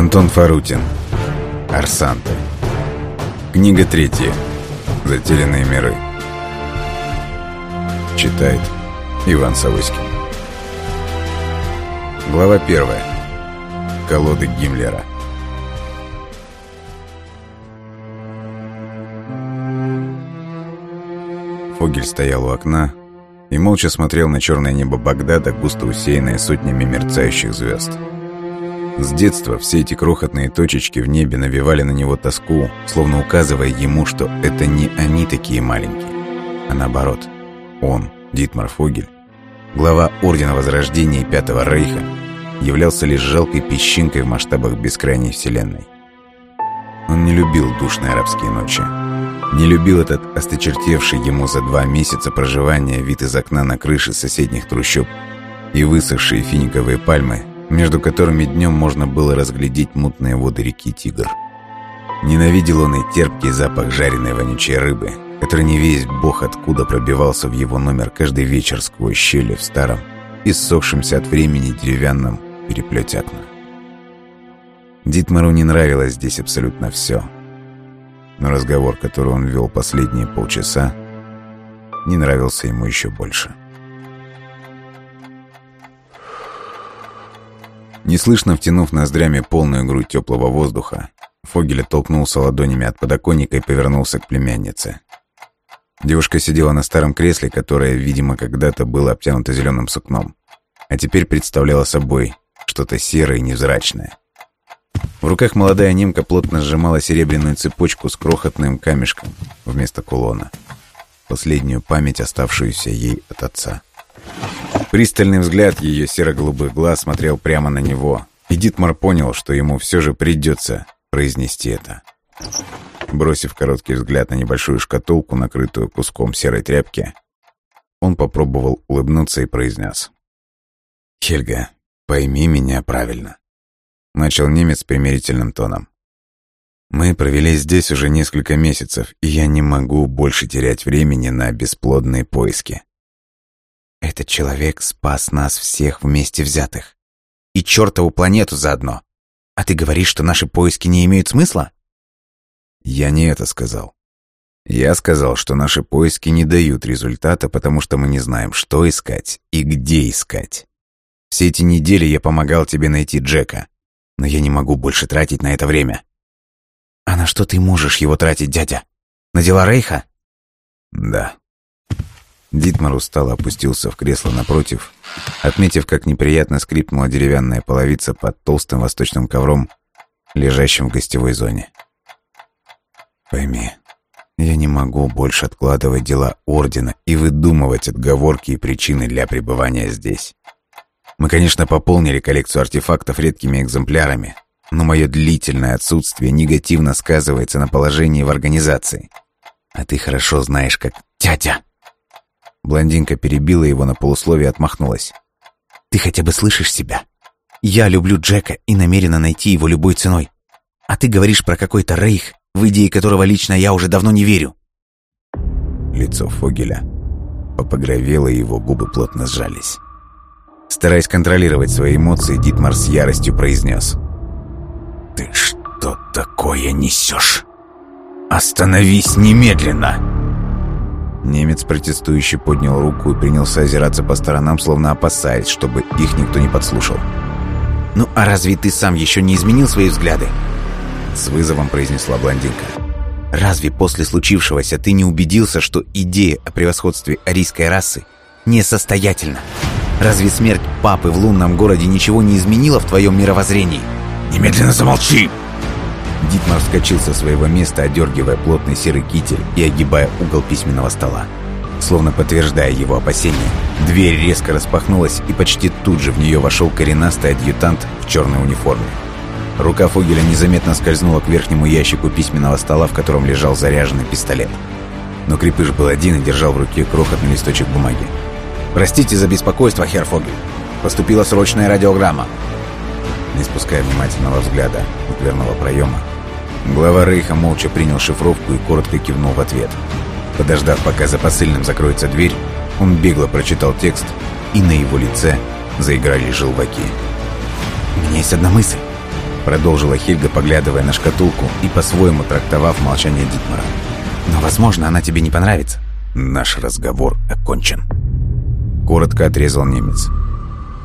Антон Фарутин. Арсанты. Книга третья. Затерянные миры. Читает Иван Савыськин. Глава первая. Колоды Гиммлера. Фогель стоял у окна и молча смотрел на черное небо Багдада, густо усеянное сотнями мерцающих звезд. С детства все эти крохотные точечки в небе навевали на него тоску, словно указывая ему, что это не они такие маленькие, а наоборот, он, Дитмар Фогель, глава Ордена Возрождения Пятого Рейха, являлся лишь жалкой песчинкой в масштабах бескрайней вселенной. Он не любил душные арабские ночи. Не любил этот осточертевший ему за два месяца проживания вид из окна на крыши соседних трущоб и высохшие финиковые пальмы, между которыми днем можно было разглядеть мутные воды реки Тигр. Ненавидел он и терпкий запах жареной вонючей рыбы, который не весь бог откуда пробивался в его номер каждый вечер сквозь щели в старом, иссохшемся от времени деревянном переплете окна. Дитмару не нравилось здесь абсолютно все. Но разговор, который он вел последние полчаса, не нравился ему еще больше. Неслышно втянув ноздрями полную грудь теплого воздуха, Фогель оттолкнулся ладонями от подоконника и повернулся к племяннице. Девушка сидела на старом кресле, которое, видимо, когда-то было обтянуто зеленым сукном, а теперь представляло собой что-то серое и невзрачное. В руках молодая немка плотно сжимала серебряную цепочку с крохотным камешком вместо кулона. Последнюю память, оставшуюся ей от отца. Пристальный взгляд ее серо-голубых глаз смотрел прямо на него, и Дитмар понял, что ему все же придется произнести это. Бросив короткий взгляд на небольшую шкатулку, накрытую куском серой тряпки, он попробовал улыбнуться и произнес. «Хельга, пойми меня правильно», — начал немец примирительным тоном. «Мы провели здесь уже несколько месяцев, и я не могу больше терять времени на бесплодные поиски. Этот человек спас нас всех вместе взятых. И чертову планету заодно. А ты говоришь, что наши поиски не имеют смысла? Я не это сказал. Я сказал, что наши поиски не дают результата, потому что мы не знаем, что искать и где искать. Все эти недели я помогал тебе найти Джека, но я не могу больше тратить на это время. А на что ты можешь его тратить, дядя? На дела Рейха? Да. Дитмар устало опустился в кресло напротив, отметив, как неприятно скрипнула деревянная половица под толстым восточным ковром, лежащим в гостевой зоне. «Пойми, я не могу больше откладывать дела Ордена и выдумывать отговорки и причины для пребывания здесь. Мы, конечно, пополнили коллекцию артефактов редкими экземплярами, но мое длительное отсутствие негативно сказывается на положении в организации. А ты хорошо знаешь, как тятя. Блондинка перебила его на полусловие и отмахнулась. «Ты хотя бы слышишь себя? Я люблю Джека и намерена найти его любой ценой. А ты говоришь про какой-то рейх, в идеи которого лично я уже давно не верю». Лицо Фогеля попогровело, его губы плотно сжались. Стараясь контролировать свои эмоции, Дитмар с яростью произнес. «Ты что такое несешь? Остановись немедленно!» Немец протестующий поднял руку и принялся озираться по сторонам, словно опасаясь, чтобы их никто не подслушал. «Ну а разве ты сам еще не изменил свои взгляды?» С вызовом произнесла блондинка. «Разве после случившегося ты не убедился, что идея о превосходстве арийской расы несостоятельна? Разве смерть папы в лунном городе ничего не изменила в твоем мировоззрении?» «Немедленно замолчи!» Дитмар вскочил со своего места, одергивая плотный серый китель и огибая угол письменного стола. Словно подтверждая его опасения, дверь резко распахнулась, и почти тут же в нее вошел коренастый адъютант в черной униформе. Рука Фогеля незаметно скользнула к верхнему ящику письменного стола, в котором лежал заряженный пистолет. Но Крепыш был один и держал в руке крохотный листочек бумаги. «Простите за беспокойство, хер Фогель. Поступила срочная радиограмма». Не спуская внимательного взгляда у дверного проема, Глава Рейха молча принял шифровку и коротко кивнул в ответ. Подождав, пока за посыльным закроется дверь, он бегло прочитал текст, и на его лице заиграли желваки. «У меня есть одна мысль. Продолжила Хильга, поглядывая на шкатулку и по-своему трактовав молчание Дитмара. «Но, возможно, она тебе не понравится». «Наш разговор окончен». Коротко отрезал немец.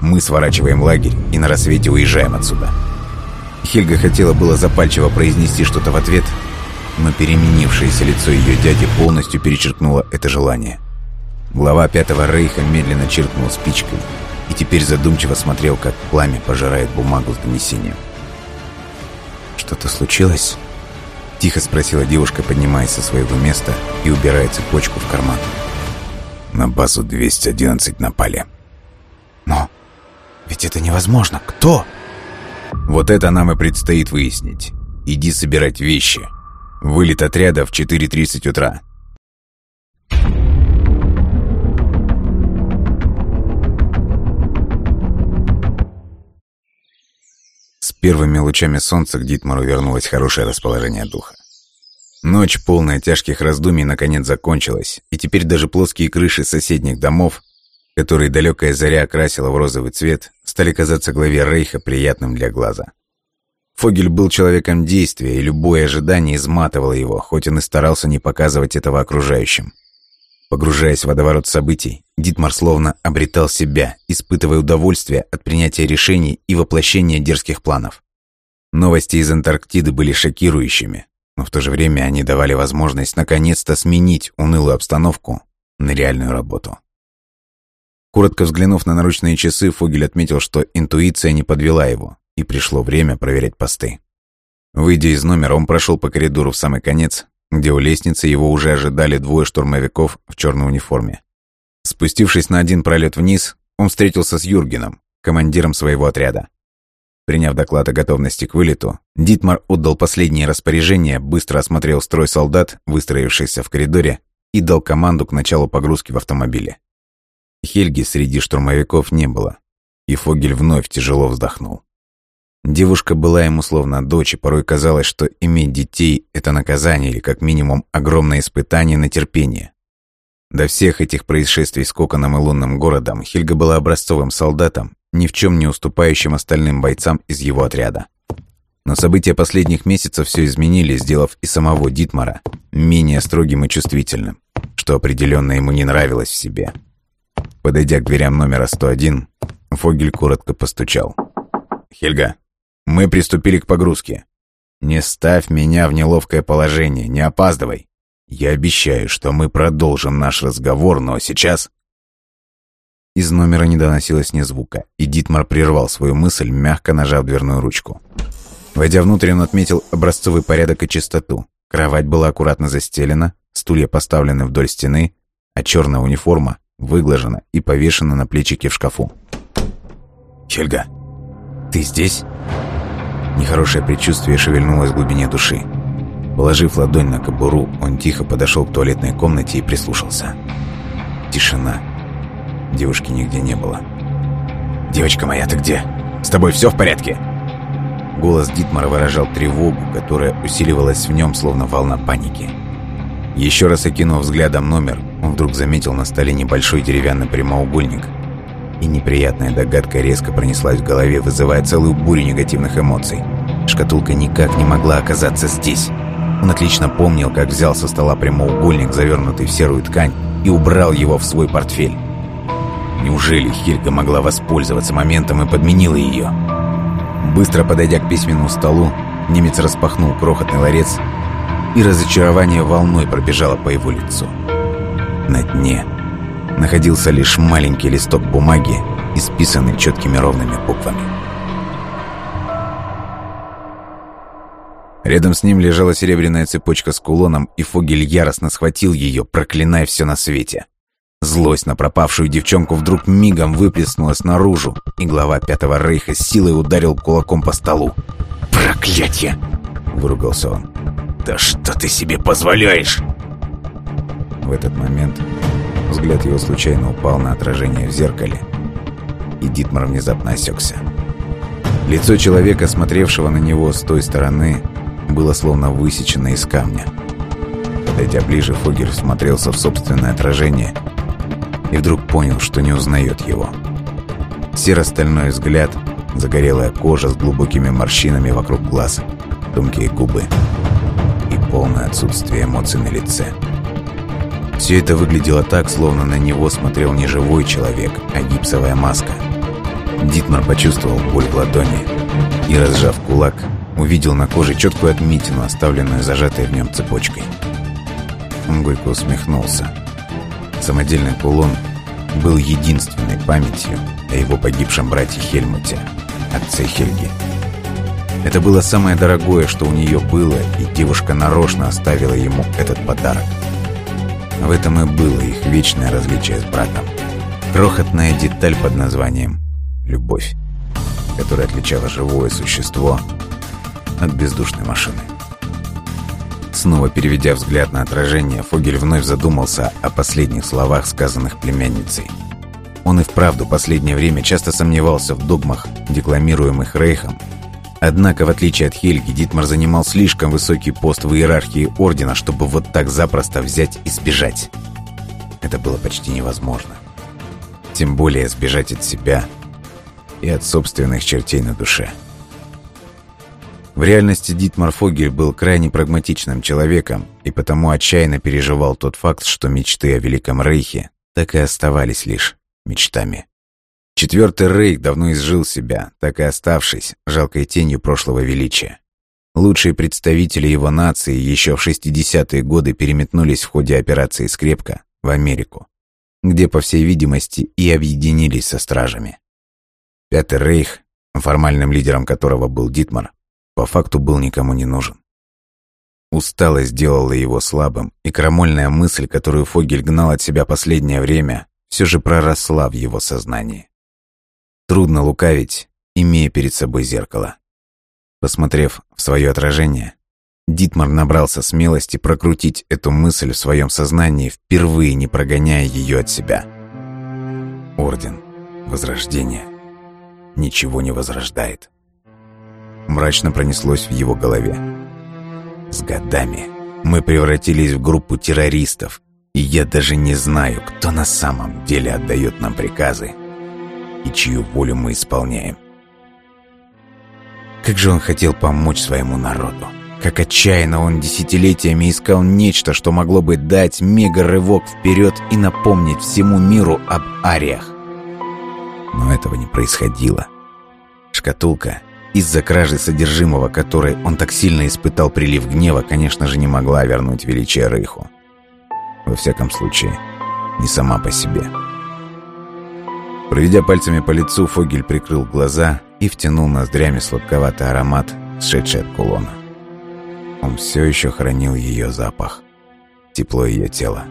«Мы сворачиваем лагерь и на рассвете уезжаем отсюда». Хильга хотела было запальчиво произнести что-то в ответ, но переменившееся лицо ее дяди полностью перечеркнуло это желание. Глава Пятого Рейха медленно чиркнул спичкой и теперь задумчиво смотрел, как пламя пожирает бумагу с донесением. «Что-то случилось?» Тихо спросила девушка, поднимаясь со своего места и убирая цепочку в карман. На базу 211 напали. «Но ведь это невозможно. Кто?» «Вот это нам и предстоит выяснить. Иди собирать вещи. Вылет отряда в 4.30 утра. С первыми лучами солнца к Дитмару вернулось хорошее расположение духа. Ночь, полная тяжких раздумий, наконец закончилась, и теперь даже плоские крыши соседних домов, которые далекая заря окрасила в розовый цвет, стали казаться главе Рейха приятным для глаза. Фогель был человеком действия, и любое ожидание изматывало его, хоть он и старался не показывать этого окружающим. Погружаясь в водоворот событий, Дитмар словно обретал себя, испытывая удовольствие от принятия решений и воплощения дерзких планов. Новости из Антарктиды были шокирующими, но в то же время они давали возможность наконец-то сменить унылую обстановку на реальную работу. Коротко взглянув на наручные часы, Фогель отметил, что интуиция не подвела его, и пришло время проверять посты. Выйдя из номера, он прошел по коридору в самый конец, где у лестницы его уже ожидали двое штурмовиков в черной униформе. Спустившись на один пролет вниз, он встретился с Юргеном, командиром своего отряда. Приняв доклад о готовности к вылету, Дитмар отдал последние распоряжения, быстро осмотрел строй солдат, выстроившихся в коридоре, и дал команду к началу погрузки в автомобиле. Хельги среди штурмовиков не было, и Фогель вновь тяжело вздохнул. Девушка была ему словно дочь, и порой казалось, что иметь детей – это наказание или как минимум огромное испытание на терпение. До всех этих происшествий с Коконом и лунным городом Хильга была образцовым солдатом, ни в чем не уступающим остальным бойцам из его отряда. Но события последних месяцев все изменили, сделав и самого Дитмара менее строгим и чувствительным, что определенно ему не нравилось в себе. Подойдя к дверям номера 101, Фогель коротко постучал. «Хельга, мы приступили к погрузке. Не ставь меня в неловкое положение, не опаздывай. Я обещаю, что мы продолжим наш разговор, но сейчас...» Из номера не доносилось ни звука, и Дитмар прервал свою мысль, мягко нажав дверную ручку. Войдя внутрь, он отметил образцовый порядок и чистоту. Кровать была аккуратно застелена, стулья поставлены вдоль стены, а черная униформа выглажена и повешена на плечике в шкафу. «Хельга, ты здесь?» Нехорошее предчувствие шевельнулось в глубине души. Положив ладонь на кобуру, он тихо подошел к туалетной комнате и прислушался. Тишина. Девушки нигде не было. «Девочка моя, ты где? С тобой все в порядке?» Голос Дитмара выражал тревогу, которая усиливалась в нем, словно волна паники. Еще раз окинув взглядом номер, он вдруг заметил на столе небольшой деревянный прямоугольник – и неприятная догадка резко пронеслась в голове, вызывая целую бурю негативных эмоций. Шкатулка никак не могла оказаться здесь. Он отлично помнил, как взял со стола прямоугольник, завернутый в серую ткань, и убрал его в свой портфель. Неужели Хильга могла воспользоваться моментом и подменила ее? Быстро подойдя к письменному столу, немец распахнул крохотный ларец, и разочарование волной пробежало по его лицу. На дне находился лишь маленький листок бумаги, исписанный четкими ровными буквами. Рядом с ним лежала серебряная цепочка с кулоном, и Фогель яростно схватил ее, проклиная все на свете. Злость на пропавшую девчонку вдруг мигом выплеснулась наружу, и глава Пятого Рейха силой ударил кулаком по столу. «Проклятье!» — выругался он. «Да что ты себе позволяешь?» В этот момент Взгляд его случайно упал на отражение в зеркале, и Дитмар внезапно осекся. Лицо человека, смотревшего на него с той стороны, было словно высечено из камня. Подойдя ближе, Фогель смотрелся в собственное отражение и вдруг понял, что не узнает его. Серо-стальной взгляд, загорелая кожа с глубокими морщинами вокруг глаз, тонкие губы и полное отсутствие эмоций на лице. Все это выглядело так, словно на него смотрел не живой человек, а гипсовая маска. Дитмар почувствовал боль в ладони и, разжав кулак, увидел на коже четкую отметину, оставленную зажатой в нем цепочкой. Он горько усмехнулся. Самодельный кулон был единственной памятью о его погибшем брате Хельмуте, отце Хельги. Это было самое дорогое, что у нее было, и девушка нарочно оставила ему этот подарок. В этом и было их вечное различие с братом. Крохотная деталь под названием «любовь», которая отличала живое существо от бездушной машины. Снова переведя взгляд на отражение, Фогель вновь задумался о последних словах, сказанных племянницей. Он и вправду последнее время часто сомневался в догмах, декламируемых Рейхом. Однако, в отличие от Хельги, Дитмар занимал слишком высокий пост в иерархии Ордена, чтобы вот так запросто взять и сбежать. Это было почти невозможно. Тем более сбежать от себя и от собственных чертей на душе. В реальности Дитмар Фогель был крайне прагматичным человеком и потому отчаянно переживал тот факт, что мечты о Великом Рейхе так и оставались лишь мечтами. Четвертый Рейх давно изжил себя, так и оставшись жалкой тенью прошлого величия. Лучшие представители его нации еще в 60-е годы переметнулись в ходе операции «Скрепка» в Америку, где, по всей видимости, и объединились со стражами. Пятый Рейх, формальным лидером которого был Дитмар, по факту был никому не нужен. Усталость сделала его слабым, и крамольная мысль, которую Фогель гнал от себя последнее время, все же проросла в его сознании. Трудно лукавить, имея перед собой зеркало. Посмотрев в свое отражение, Дитмар набрался смелости прокрутить эту мысль в своем сознании, впервые не прогоняя ее от себя. Орден, Возрождение, ничего не возрождает мрачно пронеслось в его голове. С годами мы превратились в группу террористов, и я даже не знаю, кто на самом деле отдает нам приказы и чью волю мы исполняем. Как же он хотел помочь своему народу. Как отчаянно он десятилетиями искал нечто, что могло бы дать мега-рывок вперед и напомнить всему миру об ариях. Но этого не происходило. Шкатулка из-за кражи содержимого которой он так сильно испытал прилив гнева, конечно же, не могла вернуть величие Рейху. Во всяком случае, не сама по себе. Проведя пальцами по лицу, Фогель прикрыл глаза и втянул ноздрями сладковатый аромат, сшедший от кулона. Он все еще хранил ее запах, тепло ее тела.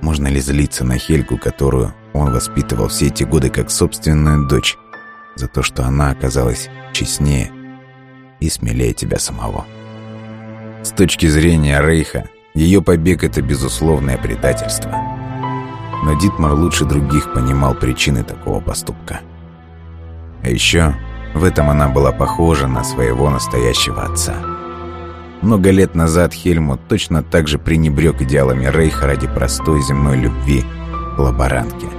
Можно ли злиться на Хельгу, которую он воспитывал все эти годы как собственную дочь, за то, что она оказалась честнее и смелее тебя самого. С точки зрения Рейха, ее побег — это безусловное предательство. Но Дитмар лучше других понимал причины такого поступка. А еще в этом она была похожа на своего настоящего отца. Много лет назад Хельмут точно так же пренебрег идеалами Рейха ради простой земной любви к лаборантке —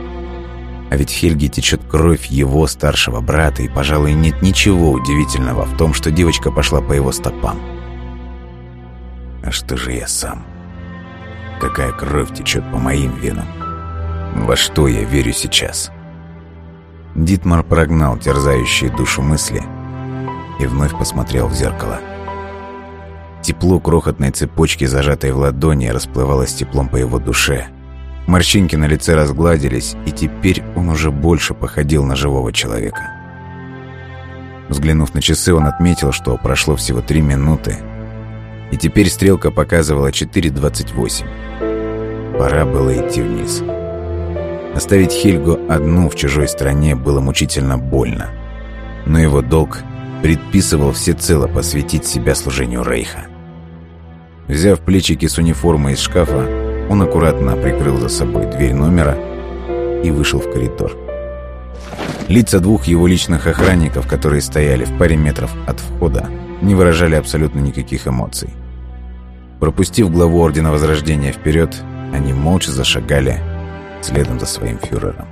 а ведь в Хельге течет кровь его старшего брата, и, пожалуй, нет ничего удивительного в том, что девочка пошла по его стопам. А что же я сам? Какая кровь течет по моим венам? Во что я верю сейчас? Дитмар прогнал терзающие душу мысли и вновь посмотрел в зеркало. Тепло крохотной цепочки, зажатой в ладони, расплывалось теплом по его душе – Морщинки на лице разгладились, и теперь он уже больше походил на живого человека. Взглянув на часы, он отметил, что прошло всего три минуты, и теперь стрелка показывала 4.28. Пора было идти вниз. Оставить Хельгу одну в чужой стране было мучительно больно, но его долг предписывал всецело посвятить себя служению Рейха. Взяв плечики с униформой из шкафа, он аккуратно прикрыл за собой дверь номера и вышел в коридор. Лица двух его личных охранников, которые стояли в паре метров от входа, не выражали абсолютно никаких эмоций. Пропустив главу Ордена Возрождения вперед, они молча зашагали следом за своим фюрером.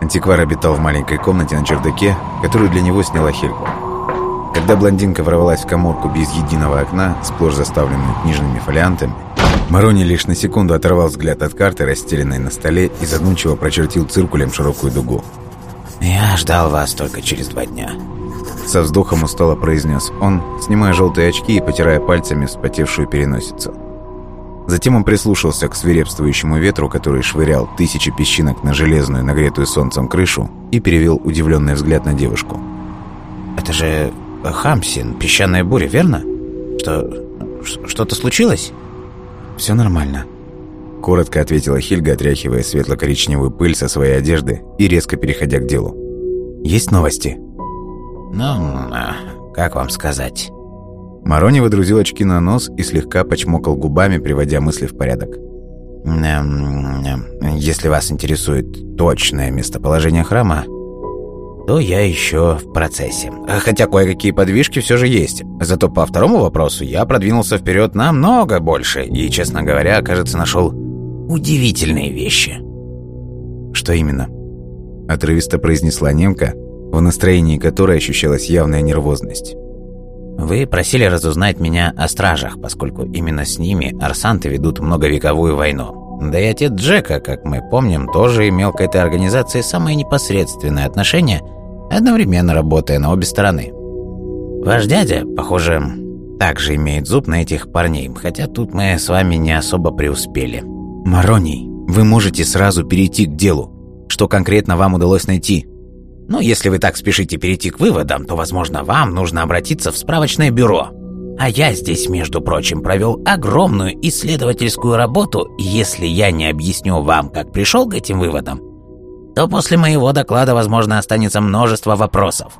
Антиквар обитал в маленькой комнате на чердаке, которую для него сняла Хельга. Когда блондинка ворвалась в коморку без единого окна, сплошь заставленную книжными фолиантами, Марони лишь на секунду оторвал взгляд от карты, расстеленной на столе, и задумчиво прочертил циркулем широкую дугу. «Я ждал вас только через два дня», — со вздохом устало произнес он, снимая желтые очки и потирая пальцами вспотевшую переносицу. Затем он прислушался к свирепствующему ветру, который швырял тысячи песчинок на железную, нагретую солнцем крышу, и перевел удивленный взгляд на девушку. «Это же Хамсин, песчаная буря, верно? Что... что-то случилось?» «Все нормально», — коротко ответила Хильга, отряхивая светло-коричневую пыль со своей одежды и резко переходя к делу. «Есть новости?» «Ну, как вам сказать?» Марони водрузил очки на нос и слегка почмокал губами, приводя мысли в порядок. Эм, «Если вас интересует точное местоположение храма, то я еще в процессе. Хотя кое-какие подвижки все же есть. Зато по второму вопросу я продвинулся вперед намного больше и, честно говоря, кажется, нашел удивительные вещи. Что именно? Отрывисто произнесла немка, в настроении которой ощущалась явная нервозность. Вы просили разузнать меня о стражах, поскольку именно с ними арсанты ведут многовековую войну. Да и отец Джека, как мы помним, тоже имел к этой организации самое непосредственное отношение, одновременно работая на обе стороны. Ваш дядя, похоже, также имеет зуб на этих парней, хотя тут мы с вами не особо преуспели. Мароний, вы можете сразу перейти к делу. Что конкретно вам удалось найти? Ну, если вы так спешите перейти к выводам, то, возможно, вам нужно обратиться в справочное бюро. А я здесь, между прочим, провел огромную исследовательскую работу, и если я не объясню вам, как пришел к этим выводам, то после моего доклада, возможно, останется множество вопросов.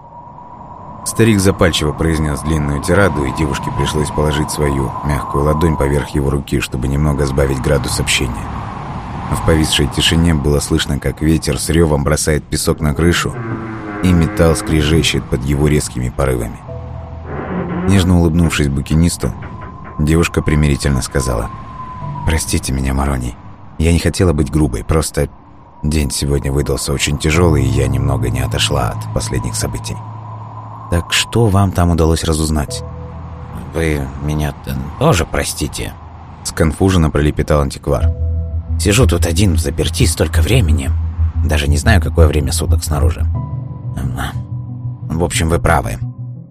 Старик запальчиво произнес длинную тираду, и девушке пришлось положить свою мягкую ладонь поверх его руки, чтобы немного сбавить градус общения. В повисшей тишине было слышно, как ветер с ревом бросает песок на крышу, и металл скрежещет под его резкими порывами. Нежно улыбнувшись букинисту, девушка примирительно сказала «Простите меня, Мароний, я не хотела быть грубой, просто день сегодня выдался очень тяжелый, и я немного не отошла от последних событий». «Так что вам там удалось разузнать?» «Вы меня тоже простите», — сконфуженно пролепетал антиквар. Сижу тут один в заперти столько времени. Даже не знаю, какое время суток снаружи. В общем, вы правы.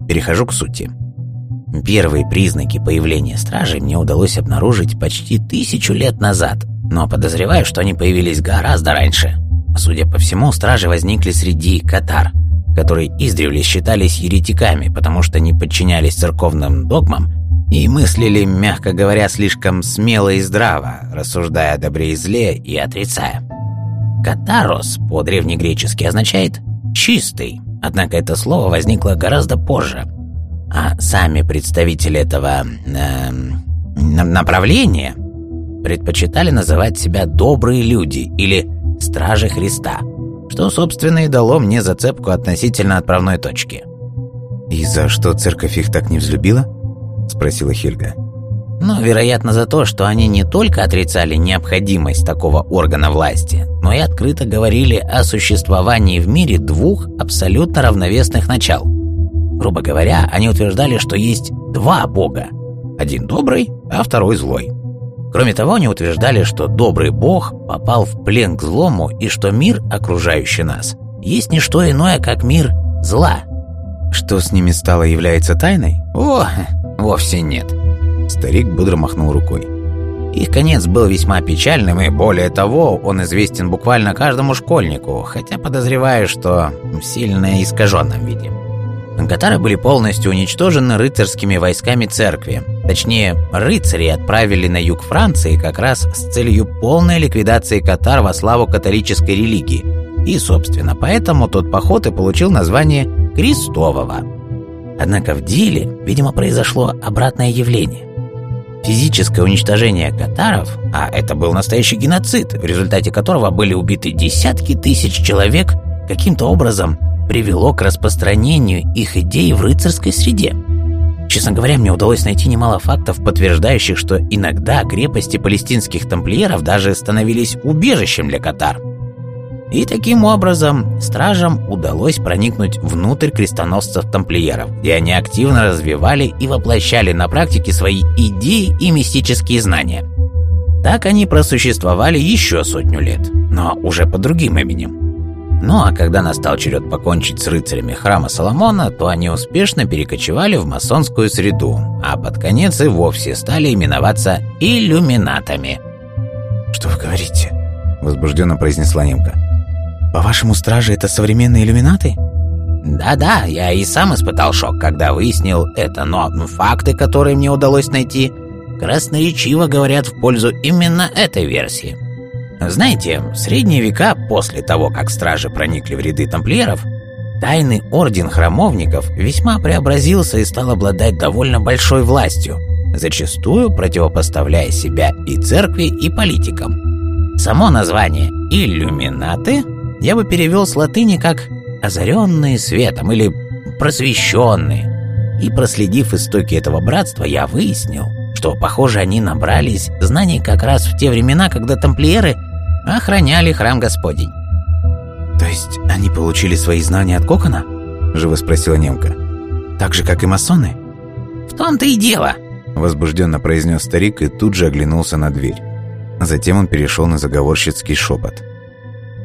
Перехожу к сути. Первые признаки появления стражей мне удалось обнаружить почти тысячу лет назад, но подозреваю, что они появились гораздо раньше. Судя по всему, стражи возникли среди катар, которые издревле считались еретиками, потому что не подчинялись церковным догмам и мыслили, мягко говоря, слишком смело и здраво, рассуждая о добре и зле и отрицая. «Катарос» по-древнегречески означает «чистый», однако это слово возникло гораздо позже. А сами представители этого э, направления предпочитали называть себя «добрые люди» или «стражи Христа», что, собственно, и дало мне зацепку относительно отправной точки. «И за что церковь их так не взлюбила?» – спросила Хельга. Ну, вероятно, за то, что они не только отрицали необходимость такого органа власти, но и открыто говорили о существовании в мире двух абсолютно равновесных начал. Грубо говоря, они утверждали, что есть два бога. Один добрый, а второй злой. Кроме того, они утверждали, что добрый бог попал в плен к злому и что мир, окружающий нас, есть не что иное, как мир зла. Что с ними стало является тайной? О, Вовсе нет. Старик бодро махнул рукой. Их конец был весьма печальным, и более того, он известен буквально каждому школьнику, хотя подозреваю, что в сильно искаженном виде. Катары были полностью уничтожены рыцарскими войсками церкви. Точнее, рыцари отправили на юг Франции как раз с целью полной ликвидации катар во славу католической религии. И, собственно, поэтому тот поход и получил название «Крестового». Однако в деле, видимо, произошло обратное явление. Физическое уничтожение катаров, а это был настоящий геноцид, в результате которого были убиты десятки тысяч человек, каким-то образом привело к распространению их идей в рыцарской среде. Честно говоря, мне удалось найти немало фактов, подтверждающих, что иногда крепости палестинских тамплиеров даже становились убежищем для катар. И таким образом стражам удалось проникнуть внутрь крестоносцев-тамплиеров, где они активно развивали и воплощали на практике свои идеи и мистические знания. Так они просуществовали еще сотню лет, но уже под другим именем. Ну а когда настал черед покончить с рыцарями храма Соломона, то они успешно перекочевали в масонскую среду, а под конец и вовсе стали именоваться иллюминатами. «Что вы говорите?» – возбужденно произнесла немка. «По-вашему, стражи – это современные иллюминаты?» «Да-да, я и сам испытал шок, когда выяснил это, но факты, которые мне удалось найти, красноречиво говорят в пользу именно этой версии». Знаете, в средние века, после того, как стражи проникли в ряды тамплиеров, тайный орден храмовников весьма преобразился и стал обладать довольно большой властью, зачастую противопоставляя себя и церкви, и политикам. Само название «иллюминаты» я бы перевел с латыни как «озаренные светом» или «просвещенные». И проследив истоки этого братства, я выяснил, что, похоже, они набрались знаний как раз в те времена, когда тамплиеры охраняли храм Господень. «То есть они получили свои знания от Кокона?» – живо спросила немка. «Так же, как и масоны?» «В том-то и дело», – возбужденно произнес старик и тут же оглянулся на дверь. Затем он перешел на заговорщицкий шепот.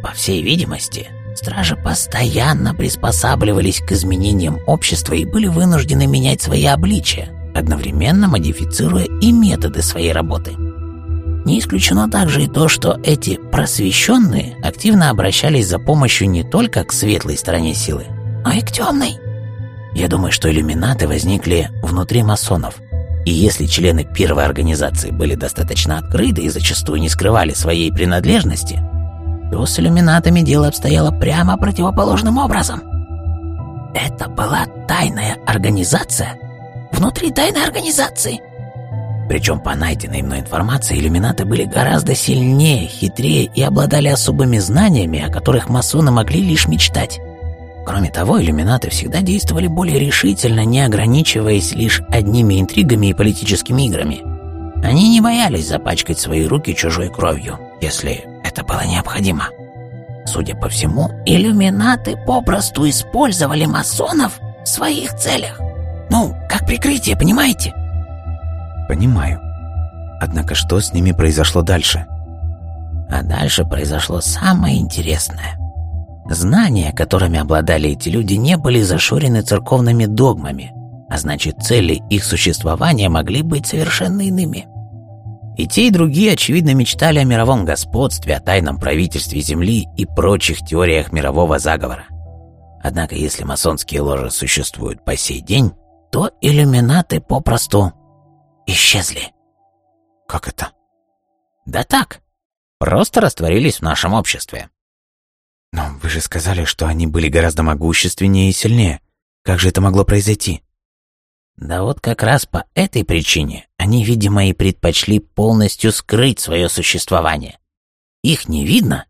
«По всей видимости, стражи постоянно приспосабливались к изменениям общества и были вынуждены менять свои обличия, одновременно модифицируя и методы своей работы». Не исключено также и то, что эти просвещенные активно обращались за помощью не только к светлой стороне силы, но и к темной. Я думаю, что иллюминаты возникли внутри масонов. И если члены первой организации были достаточно открыты и зачастую не скрывали своей принадлежности, то с иллюминатами дело обстояло прямо противоположным образом. Это была тайная организация внутри тайной организации – причем по найденной мной информации иллюминаты были гораздо сильнее, хитрее и обладали особыми знаниями, о которых масоны могли лишь мечтать. Кроме того, иллюминаты всегда действовали более решительно, не ограничиваясь лишь одними интригами и политическими играми. Они не боялись запачкать свои руки чужой кровью, если это было необходимо. Судя по всему, иллюминаты попросту использовали масонов в своих целях. Ну, как прикрытие, понимаете? Понимаю. Однако что с ними произошло дальше? А дальше произошло самое интересное. Знания, которыми обладали эти люди, не были зашорены церковными догмами, а значит, цели их существования могли быть совершенно иными. И те, и другие, очевидно, мечтали о мировом господстве, о тайном правительстве Земли и прочих теориях мирового заговора. Однако, если масонские ложи существуют по сей день, то иллюминаты попросту исчезли. Как это? Да так. Просто растворились в нашем обществе. Но вы же сказали, что они были гораздо могущественнее и сильнее. Как же это могло произойти? Да вот как раз по этой причине они, видимо, и предпочли полностью скрыть свое существование. Их не видно,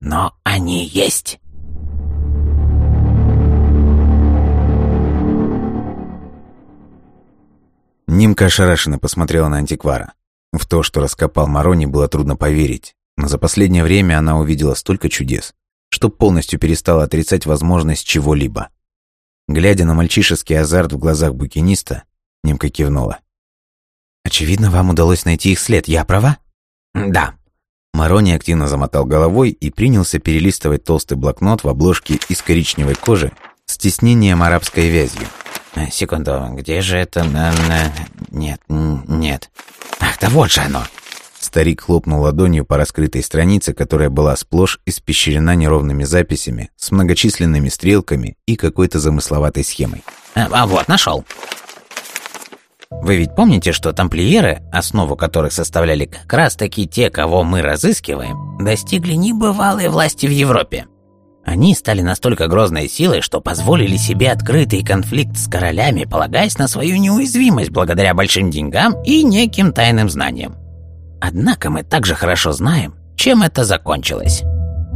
но они есть. Нимка ошарашенно посмотрела на антиквара. В то, что раскопал Марони, было трудно поверить, но за последнее время она увидела столько чудес, что полностью перестала отрицать возможность чего-либо. Глядя на мальчишеский азарт в глазах букиниста, Нимка кивнула. «Очевидно, вам удалось найти их след, я права?» «Да». Марони активно замотал головой и принялся перелистывать толстый блокнот в обложке из коричневой кожи с тиснением арабской вязью. Э, секунду, где же это? Нет, нет. Ах, да вот же оно. Старик хлопнул ладонью по раскрытой странице, которая была сплошь испещрена неровными записями, с многочисленными стрелками и какой-то замысловатой схемой. А, а вот, нашел. Вы ведь помните, что тамплиеры, основу которых составляли как раз таки те, кого мы разыскиваем, достигли небывалой власти в Европе? Они стали настолько грозной силой, что позволили себе открытый конфликт с королями, полагаясь на свою неуязвимость благодаря большим деньгам и неким тайным знаниям. Однако мы также хорошо знаем, чем это закончилось.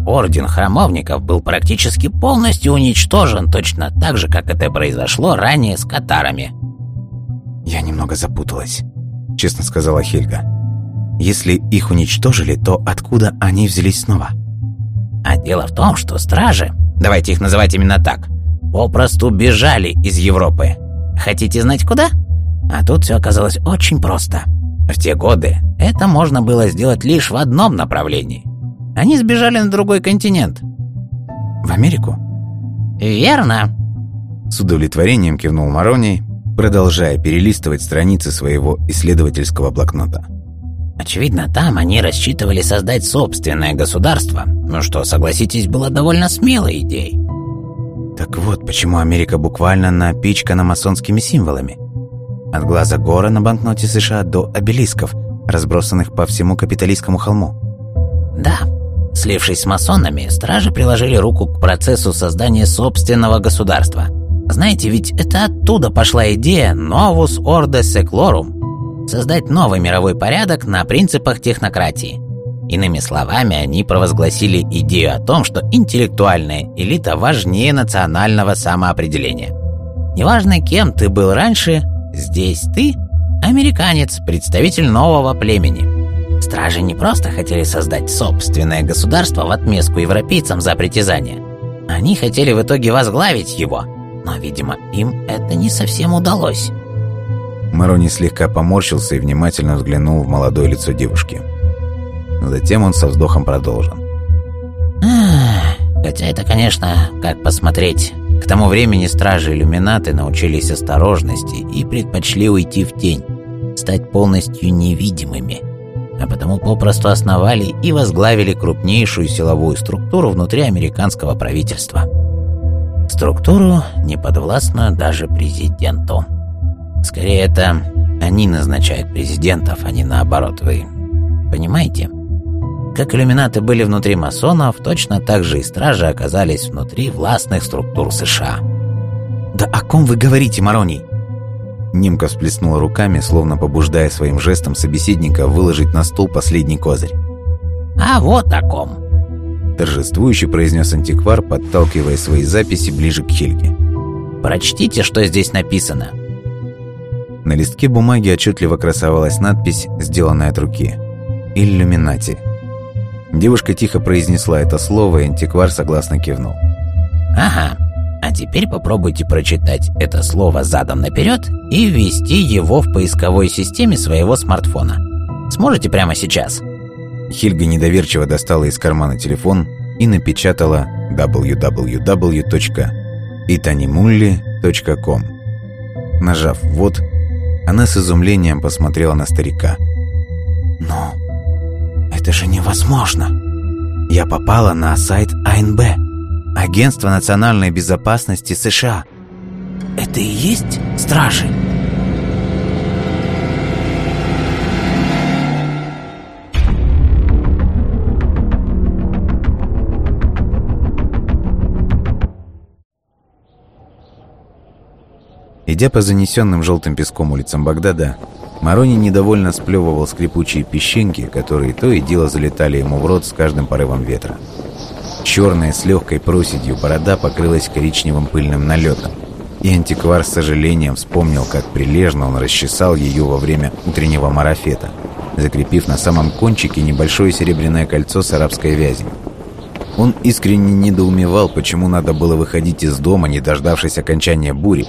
Орден храмовников был практически полностью уничтожен, точно так же, как это произошло ранее с катарами. «Я немного запуталась», — честно сказала Хельга. «Если их уничтожили, то откуда они взялись снова?» А дело в том, что стражи, давайте их называть именно так, попросту бежали из Европы. Хотите знать куда? А тут все оказалось очень просто. В те годы это можно было сделать лишь в одном направлении. Они сбежали на другой континент. В Америку? Верно. С удовлетворением кивнул Мароний, продолжая перелистывать страницы своего исследовательского блокнота. Очевидно, там они рассчитывали создать собственное государство, ну что, согласитесь, было довольно смелой идеей. Так вот, почему Америка буквально напичкана масонскими символами. От глаза гора на банкноте США до обелисков, разбросанных по всему капиталистскому холму. Да, слившись с масонами, стражи приложили руку к процессу создания собственного государства. Знаете, ведь это оттуда пошла идея «Novus Ordo Seclorum», создать новый мировой порядок на принципах технократии. Иными словами, они провозгласили идею о том, что интеллектуальная элита важнее национального самоопределения. Неважно, кем ты был раньше, здесь ты – американец, представитель нового племени. Стражи не просто хотели создать собственное государство в отместку европейцам за притязание. Они хотели в итоге возглавить его, но, видимо, им это не совсем удалось. Марони слегка поморщился и внимательно взглянул в молодое лицо девушки. Затем он со вздохом продолжил. Хотя это, конечно, как посмотреть. К тому времени стражи-иллюминаты научились осторожности и предпочли уйти в тень, стать полностью невидимыми, а потому попросту основали и возглавили крупнейшую силовую структуру внутри американского правительства. Структуру, не подвластную даже президенту. Скорее, это они назначают президентов, а не наоборот, вы понимаете? Как иллюминаты были внутри масонов, точно так же и стражи оказались внутри властных структур США. «Да о ком вы говорите, Мароний?» Нимка всплеснула руками, словно побуждая своим жестом собеседника выложить на стол последний козырь. «А вот о ком!» Торжествующе произнес антиквар, подталкивая свои записи ближе к Хельге. «Прочтите, что здесь написано!» На листке бумаги отчетливо красовалась надпись, сделанная от руки. «Иллюминати». Девушка тихо произнесла это слово, и антиквар согласно кивнул. «Ага, а теперь попробуйте прочитать это слово задом наперед и ввести его в поисковой системе своего смартфона. Сможете прямо сейчас?» Хильга недоверчиво достала из кармана телефон и напечатала www.itanimulli.com. Нажав «Вот», она с изумлением посмотрела на старика. «Но это же невозможно!» Я попала на сайт АНБ, Агентство национальной безопасности США. Это и есть стражи? Идя по занесенным желтым песком улицам Багдада, Марони недовольно сплевывал скрипучие песчинки, которые то и дело залетали ему в рот с каждым порывом ветра. Черная с легкой проседью борода покрылась коричневым пыльным налетом, и антиквар с сожалением вспомнил, как прилежно он расчесал ее во время утреннего марафета, закрепив на самом кончике небольшое серебряное кольцо с арабской вязью. Он искренне недоумевал, почему надо было выходить из дома, не дождавшись окончания бури,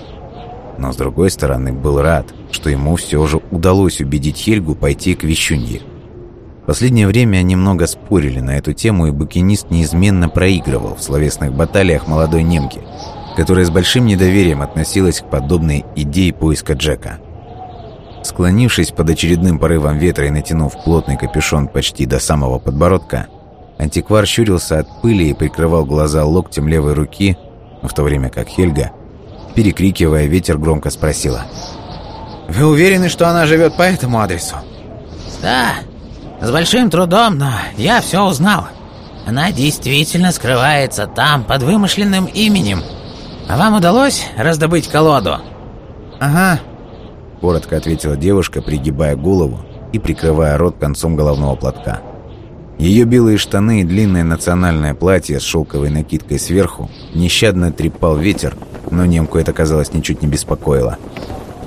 но с другой стороны был рад, что ему все же удалось убедить Хельгу пойти к Вещунье. Последнее время они много спорили на эту тему, и букинист неизменно проигрывал в словесных баталиях молодой немки, которая с большим недоверием относилась к подобной идее поиска Джека. Склонившись под очередным порывом ветра и натянув плотный капюшон почти до самого подбородка, антиквар щурился от пыли и прикрывал глаза локтем левой руки, в то время как Хельга перекрикивая ветер, громко спросила. «Вы уверены, что она живет по этому адресу?» «Да, с большим трудом, но я все узнал. Она действительно скрывается там под вымышленным именем. А вам удалось раздобыть колоду?» «Ага», — коротко ответила девушка, пригибая голову и прикрывая рот концом головного платка. Ее белые штаны и длинное национальное платье с шелковой накидкой сверху нещадно трепал ветер, но немку это, казалось, ничуть не беспокоило.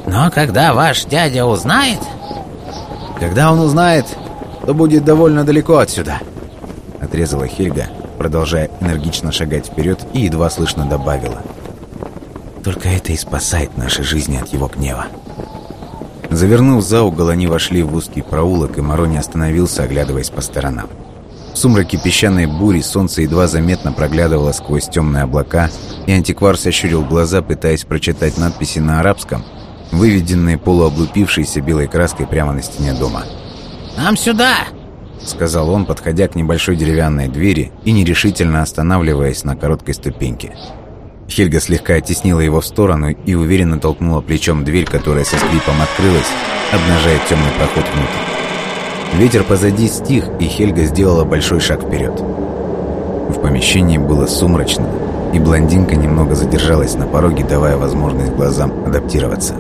«Но когда ваш дядя узнает...» «Когда он узнает, то будет довольно далеко отсюда», — отрезала Хельга, продолжая энергично шагать вперед, и едва слышно добавила. «Только это и спасает наши жизни от его гнева». Завернув за угол, они вошли в узкий проулок, и Марони остановился, оглядываясь по сторонам. В сумраке песчаной бури солнце едва заметно проглядывало сквозь темные облака, и антиквар сощурил глаза, пытаясь прочитать надписи на арабском, выведенные полуоблупившейся белой краской прямо на стене дома. «Нам сюда!» — сказал он, подходя к небольшой деревянной двери и нерешительно останавливаясь на короткой ступеньке. Хельга слегка оттеснила его в сторону и уверенно толкнула плечом дверь, которая со скрипом открылась, обнажая темный проход внутрь. Ветер позади стих, и Хельга сделала большой шаг вперед. В помещении было сумрачно, и блондинка немного задержалась на пороге, давая возможность глазам адаптироваться.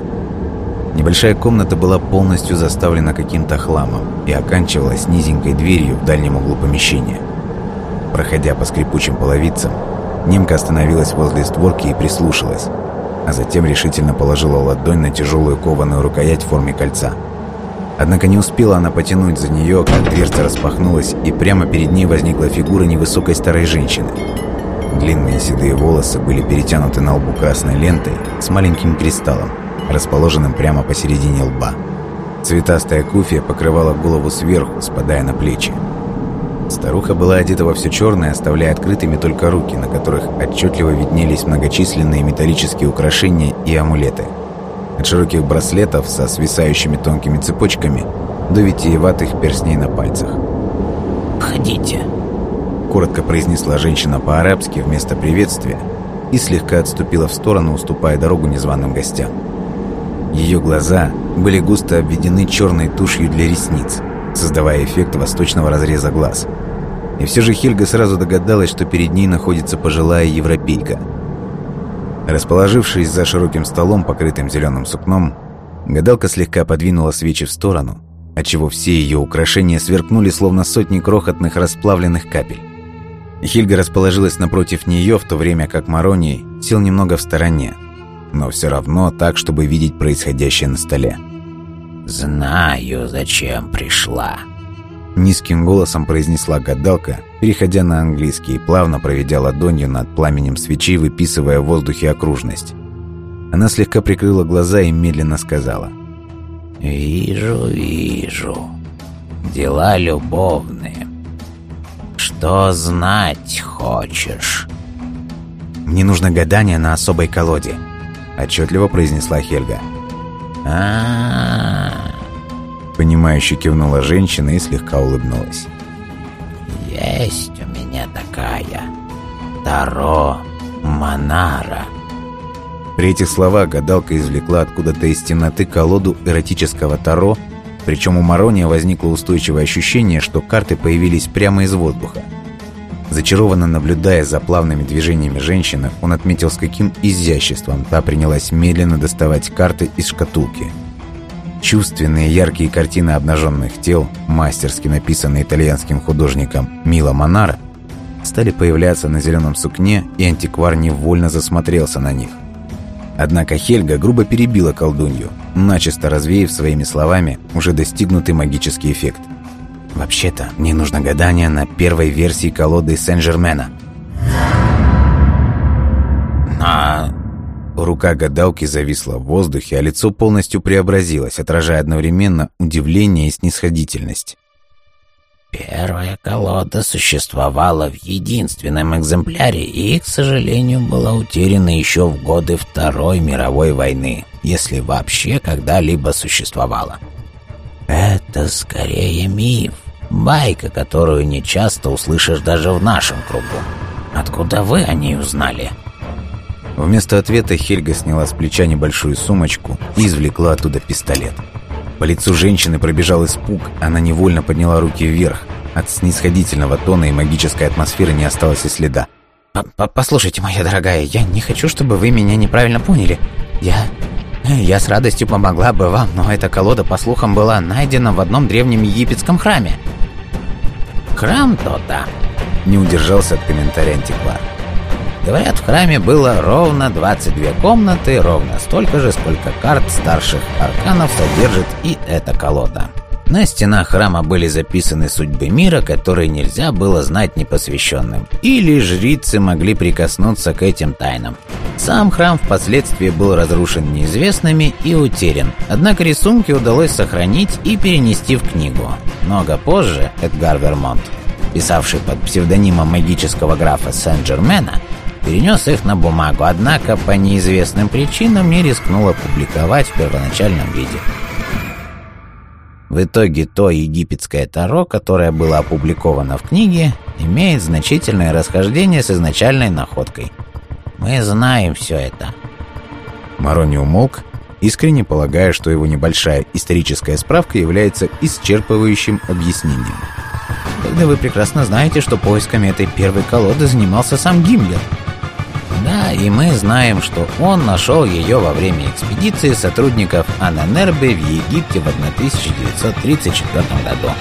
Небольшая комната была полностью заставлена каким-то хламом и оканчивалась низенькой дверью в дальнем углу помещения. Проходя по скрипучим половицам, немка остановилась возле створки и прислушалась, а затем решительно положила ладонь на тяжелую кованую рукоять в форме кольца. Однако не успела она потянуть за нее, как дверца распахнулась, и прямо перед ней возникла фигура невысокой старой женщины. Длинные седые волосы были перетянуты на лбу красной лентой с маленьким кристаллом, расположенным прямо посередине лба. Цветастая куфия покрывала голову сверху, спадая на плечи. Старуха была одета во все черное, оставляя открытыми только руки, на которых отчетливо виднелись многочисленные металлические украшения и амулеты. От широких браслетов со свисающими тонкими цепочками до витиеватых перстней на пальцах. «Входите», — коротко произнесла женщина по-арабски вместо приветствия и слегка отступила в сторону, уступая дорогу незваным гостям. Ее глаза были густо обведены черной тушью для ресниц, создавая эффект восточного разреза глаз. И все же Хельга сразу догадалась, что перед ней находится пожилая европейка. Расположившись за широким столом, покрытым зеленым сукном, гадалка слегка подвинула свечи в сторону, отчего все ее украшения сверкнули, словно сотни крохотных расплавленных капель. Хильга расположилась напротив нее, в то время как Мароний сел немного в стороне, но все равно так, чтобы видеть происходящее на столе. «Знаю, зачем пришла», — низким голосом произнесла гадалка, переходя на английский и плавно проведя ладонью над пламенем свечи, выписывая в воздухе окружность. Она слегка прикрыла глаза и медленно сказала. «Вижу, вижу. Дела любовные. Что знать хочешь?» «Мне нужно гадание на особой колоде», отчетливо произнесла Хельга. а Понимающе кивнула женщина и слегка улыбнулась. «Есть у меня такая. Таро Монара». При этих словах гадалка извлекла откуда-то из темноты колоду эротического Таро, причем у Марония возникло устойчивое ощущение, что карты появились прямо из воздуха. Зачарованно наблюдая за плавными движениями женщины, он отметил, с каким изяществом та принялась медленно доставать карты из шкатулки. Чувственные яркие картины обнаженных тел, мастерски написанные итальянским художником Мило Монара, стали появляться на зеленом сукне, и антиквар невольно засмотрелся на них. Однако Хельга грубо перебила колдунью, начисто развеяв своими словами уже достигнутый магический эффект. Вообще-то, мне нужно гадание на первой версии колоды Сен-Жермена. На... Рука гадалки зависла в воздухе, а лицо полностью преобразилось, отражая одновременно удивление и снисходительность. Первая колода существовала в единственном экземпляре и, к сожалению, была утеряна еще в годы Второй мировой войны, если вообще когда-либо существовала. Это скорее миф, байка, которую не часто услышишь даже в нашем кругу. Откуда вы о ней узнали? Вместо ответа Хельга сняла с плеча небольшую сумочку и извлекла оттуда пистолет. По лицу женщины пробежал испуг, она невольно подняла руки вверх. От снисходительного тона и магической атмосферы не осталось и следа. «Послушайте, моя дорогая, я не хочу, чтобы вы меня неправильно поняли. Я я с радостью помогла бы вам, но эта колода, по слухам, была найдена в одном древнем египетском храме. Храм то-то. Не удержался от комментария антиквар. Говорят, в храме было ровно 22 комнаты, ровно столько же, сколько карт старших арканов содержит и эта колода. На стенах храма были записаны судьбы мира, которые нельзя было знать непосвященным, или жрицы могли прикоснуться к этим тайнам. Сам храм впоследствии был разрушен неизвестными и утерян, однако рисунки удалось сохранить и перенести в книгу. Много позже Эдгар Вермонт, писавший под псевдонимом магического графа Сен-Джермена, перенес их на бумагу, однако по неизвестным причинам не рискнул опубликовать в первоначальном виде. В итоге то египетское таро, которое было опубликовано в книге, имеет значительное расхождение с изначальной находкой. Мы знаем все это. Марони умолк, искренне полагая, что его небольшая историческая справка является исчерпывающим объяснением. Тогда вы прекрасно знаете, что поисками этой первой колоды занимался сам Гиммлер. Да, и мы знаем, что он нашел ее во время экспедиции сотрудников Ананербе в Египте в 1934 году.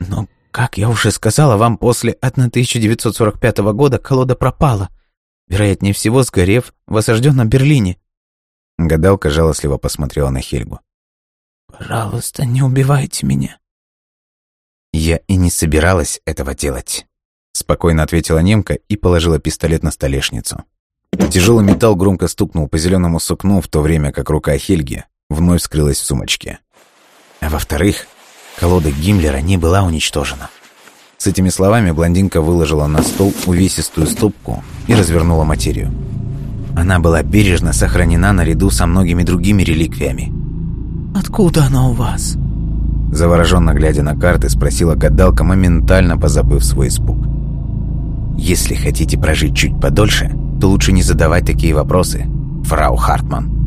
Но, как я уже сказала вам, после 1945 года колода пропала, вероятнее всего сгорев в осажденном Берлине. Гадалка жалостливо посмотрела на Хельгу. «Пожалуйста, не убивайте меня». Я и не собиралась этого делать. Спокойно ответила немка и положила пистолет на столешницу. Тяжелый металл громко стукнул по зеленому сукну, в то время как рука Хельги вновь скрылась в сумочке. А во-вторых, колода Гиммлера не была уничтожена. С этими словами блондинка выложила на стол увесистую стопку и развернула материю. Она была бережно сохранена наряду со многими другими реликвиями. «Откуда она у вас?» Завороженно глядя на карты, спросила гадалка, моментально позабыв свой испуг. Если хотите прожить чуть подольше, то лучше не задавать такие вопросы, фрау Хартман.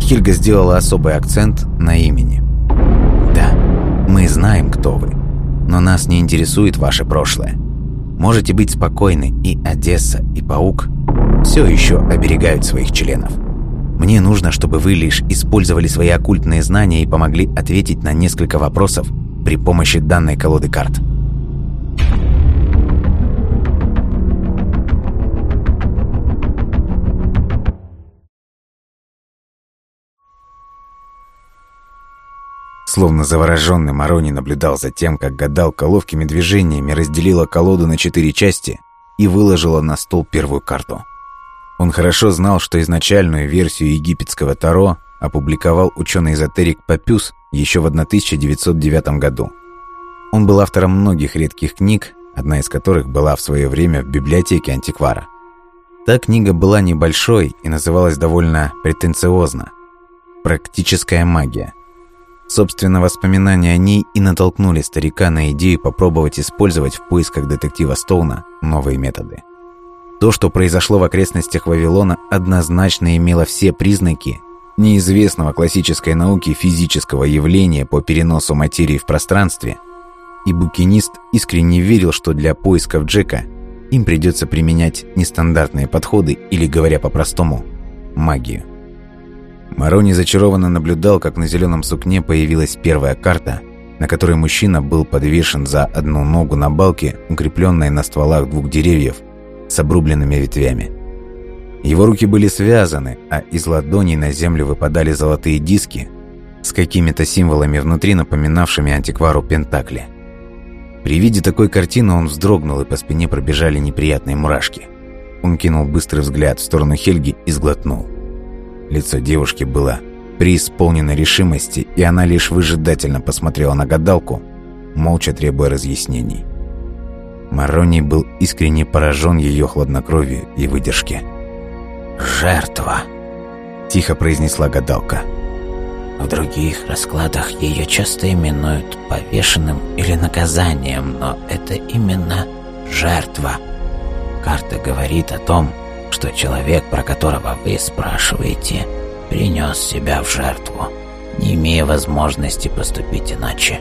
Хильга сделала особый акцент на имени. Да, мы знаем, кто вы, но нас не интересует ваше прошлое. Можете быть спокойны, и Одесса, и Паук все еще оберегают своих членов. Мне нужно, чтобы вы лишь использовали свои оккультные знания и помогли ответить на несколько вопросов при помощи данной колоды карт. Словно завороженный Марони наблюдал за тем, как гадалка ловкими движениями разделила колоду на четыре части и выложила на стол первую карту. Он хорошо знал, что изначальную версию египетского Таро опубликовал ученый-эзотерик Папюс еще в 1909 году. Он был автором многих редких книг, одна из которых была в свое время в библиотеке антиквара. Та книга была небольшой и называлась довольно претенциозно «Практическая магия», Собственно, воспоминания о ней и натолкнули старика на идею попробовать использовать в поисках детектива Стоуна новые методы. То, что произошло в окрестностях Вавилона, однозначно имело все признаки неизвестного классической науки физического явления по переносу материи в пространстве, и букинист искренне верил, что для поисков Джека им придется применять нестандартные подходы или, говоря по-простому, магию. Марони зачарованно наблюдал, как на зеленом сукне появилась первая карта, на которой мужчина был подвешен за одну ногу на балке, укрепленной на стволах двух деревьев с обрубленными ветвями. Его руки были связаны, а из ладоней на землю выпадали золотые диски с какими-то символами внутри, напоминавшими антиквару Пентакли. При виде такой картины он вздрогнул, и по спине пробежали неприятные мурашки. Он кинул быстрый взгляд в сторону Хельги и сглотнул. Лицо девушки было преисполнено решимости, и она лишь выжидательно посмотрела на гадалку, молча требуя разъяснений. Мароний был искренне поражен ее хладнокровию и выдержке. «Жертва», – тихо произнесла гадалка. В других раскладах ее часто именуют повешенным или наказанием, но это именно жертва. Карта говорит о том, что человек, про которого вы спрашиваете, принес себя в жертву, не имея возможности поступить иначе.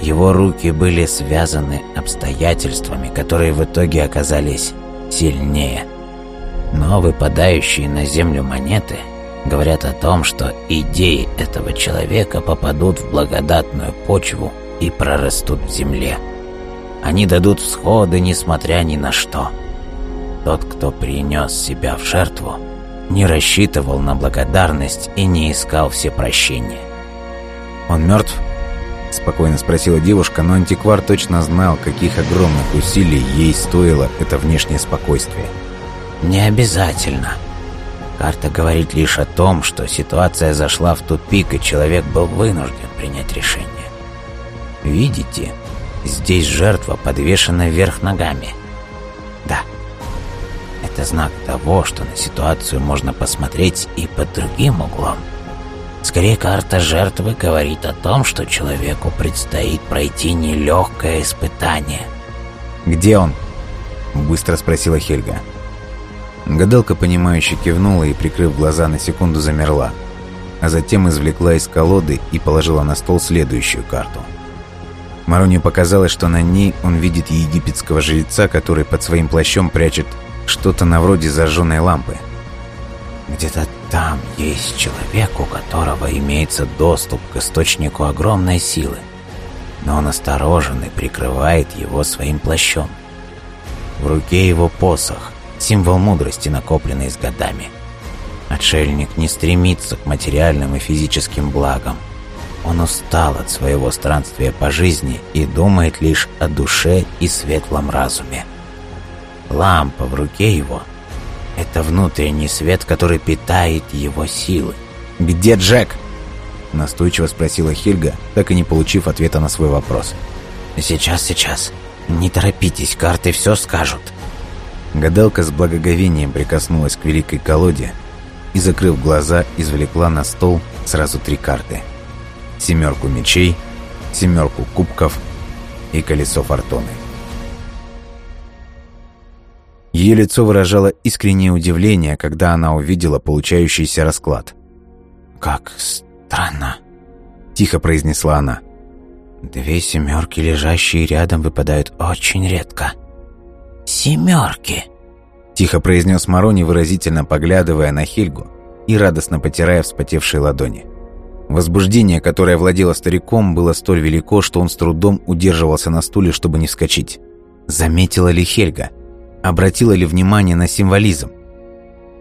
Его руки были связаны обстоятельствами, которые в итоге оказались сильнее. Но выпадающие на землю монеты говорят о том, что идеи этого человека попадут в благодатную почву и прорастут в земле. Они дадут всходы, несмотря ни на что – тот, кто принес себя в жертву, не рассчитывал на благодарность и не искал все прощения. «Он мертв?» – спокойно спросила девушка, но антиквар точно знал, каких огромных усилий ей стоило это внешнее спокойствие. «Не обязательно. Карта говорит лишь о том, что ситуация зашла в тупик, и человек был вынужден принять решение. Видите, здесь жертва подвешена вверх ногами. Да, это знак того, что на ситуацию можно посмотреть и под другим углом. Скорее, карта жертвы говорит о том, что человеку предстоит пройти нелегкое испытание. «Где он?» – быстро спросила Хельга. Гадалка, понимающе кивнула и, прикрыв глаза, на секунду замерла, а затем извлекла из колоды и положила на стол следующую карту. Мароне показалось, что на ней он видит египетского жреца, который под своим плащом прячет что-то на вроде зажженной лампы. Где-то там есть человек, у которого имеется доступ к источнику огромной силы, но он осторожен и прикрывает его своим плащом. В руке его посох, символ мудрости, накопленный с годами. Отшельник не стремится к материальным и физическим благам. Он устал от своего странствия по жизни и думает лишь о душе и светлом разуме. Лампа в руке его — это внутренний свет, который питает его силы. «Где Джек?» — настойчиво спросила Хельга, так и не получив ответа на свой вопрос. «Сейчас, сейчас. Не торопитесь, карты все скажут». Гадалка с благоговением прикоснулась к великой колоде и, закрыв глаза, извлекла на стол сразу три карты. Семерку мечей, семерку кубков и колесо фортуны. Ее лицо выражало искреннее удивление, когда она увидела получающийся расклад. «Как странно», – тихо произнесла она. «Две семерки, лежащие рядом, выпадают очень редко». «Семерки!» – тихо произнес Марони, выразительно поглядывая на Хельгу и радостно потирая вспотевшие ладони. Возбуждение, которое владело стариком, было столь велико, что он с трудом удерживался на стуле, чтобы не вскочить. Заметила ли Хельга – обратила ли внимание на символизм.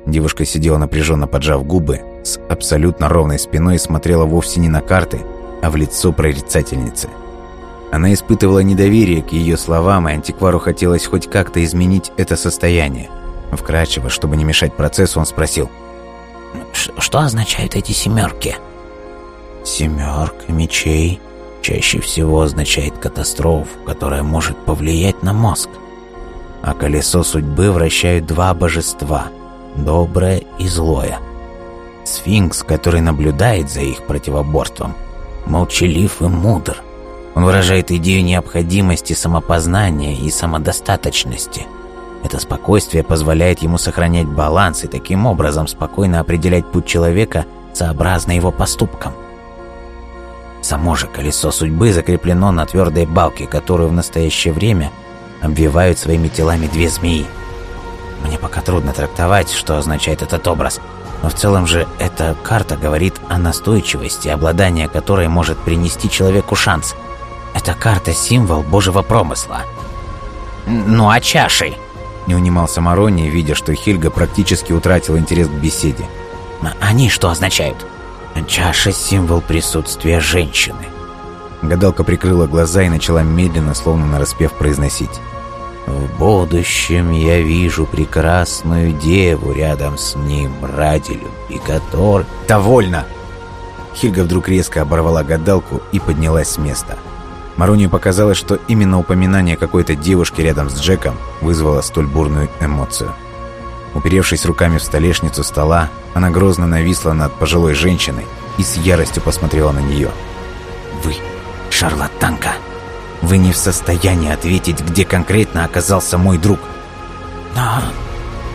Девушка сидела напряженно поджав губы, с абсолютно ровной спиной и смотрела вовсе не на карты, а в лицо прорицательницы. Она испытывала недоверие к ее словам, и антиквару хотелось хоть как-то изменить это состояние. Вкратчиво, чтобы не мешать процессу, он спросил. «Что означают эти семерки?» «Семерка мечей чаще всего означает катастрофу, которая может повлиять на мозг а колесо судьбы вращают два божества – доброе и злое. Сфинкс, который наблюдает за их противоборством, молчалив и мудр. Он выражает идею необходимости самопознания и самодостаточности. Это спокойствие позволяет ему сохранять баланс и таким образом спокойно определять путь человека сообразно его поступкам. Само же колесо судьбы закреплено на твердой балке, которую в настоящее время – обвивают своими телами две змеи. Мне пока трудно трактовать, что означает этот образ, но в целом же эта карта говорит о настойчивости, обладание которой может принести человеку шанс. Эта карта – символ Божьего промысла. «Ну а чаши?» – не унимался Марони, видя, что Хильга практически утратила интерес к беседе. «Они что означают?» «Чаша – символ присутствия женщины». Гадалка прикрыла глаза и начала медленно, словно нараспев, произносить. В будущем я вижу прекрасную деву рядом с ним, ради любви которой... «Довольно!» Хильга вдруг резко оборвала гадалку и поднялась с места. Маронию показалось, что именно упоминание какой-то девушки рядом с Джеком вызвало столь бурную эмоцию. Уперевшись руками в столешницу стола, она грозно нависла над пожилой женщиной и с яростью посмотрела на нее. «Вы шарлатанка!» Вы не в состоянии ответить, где конкретно оказался мой друг. Но...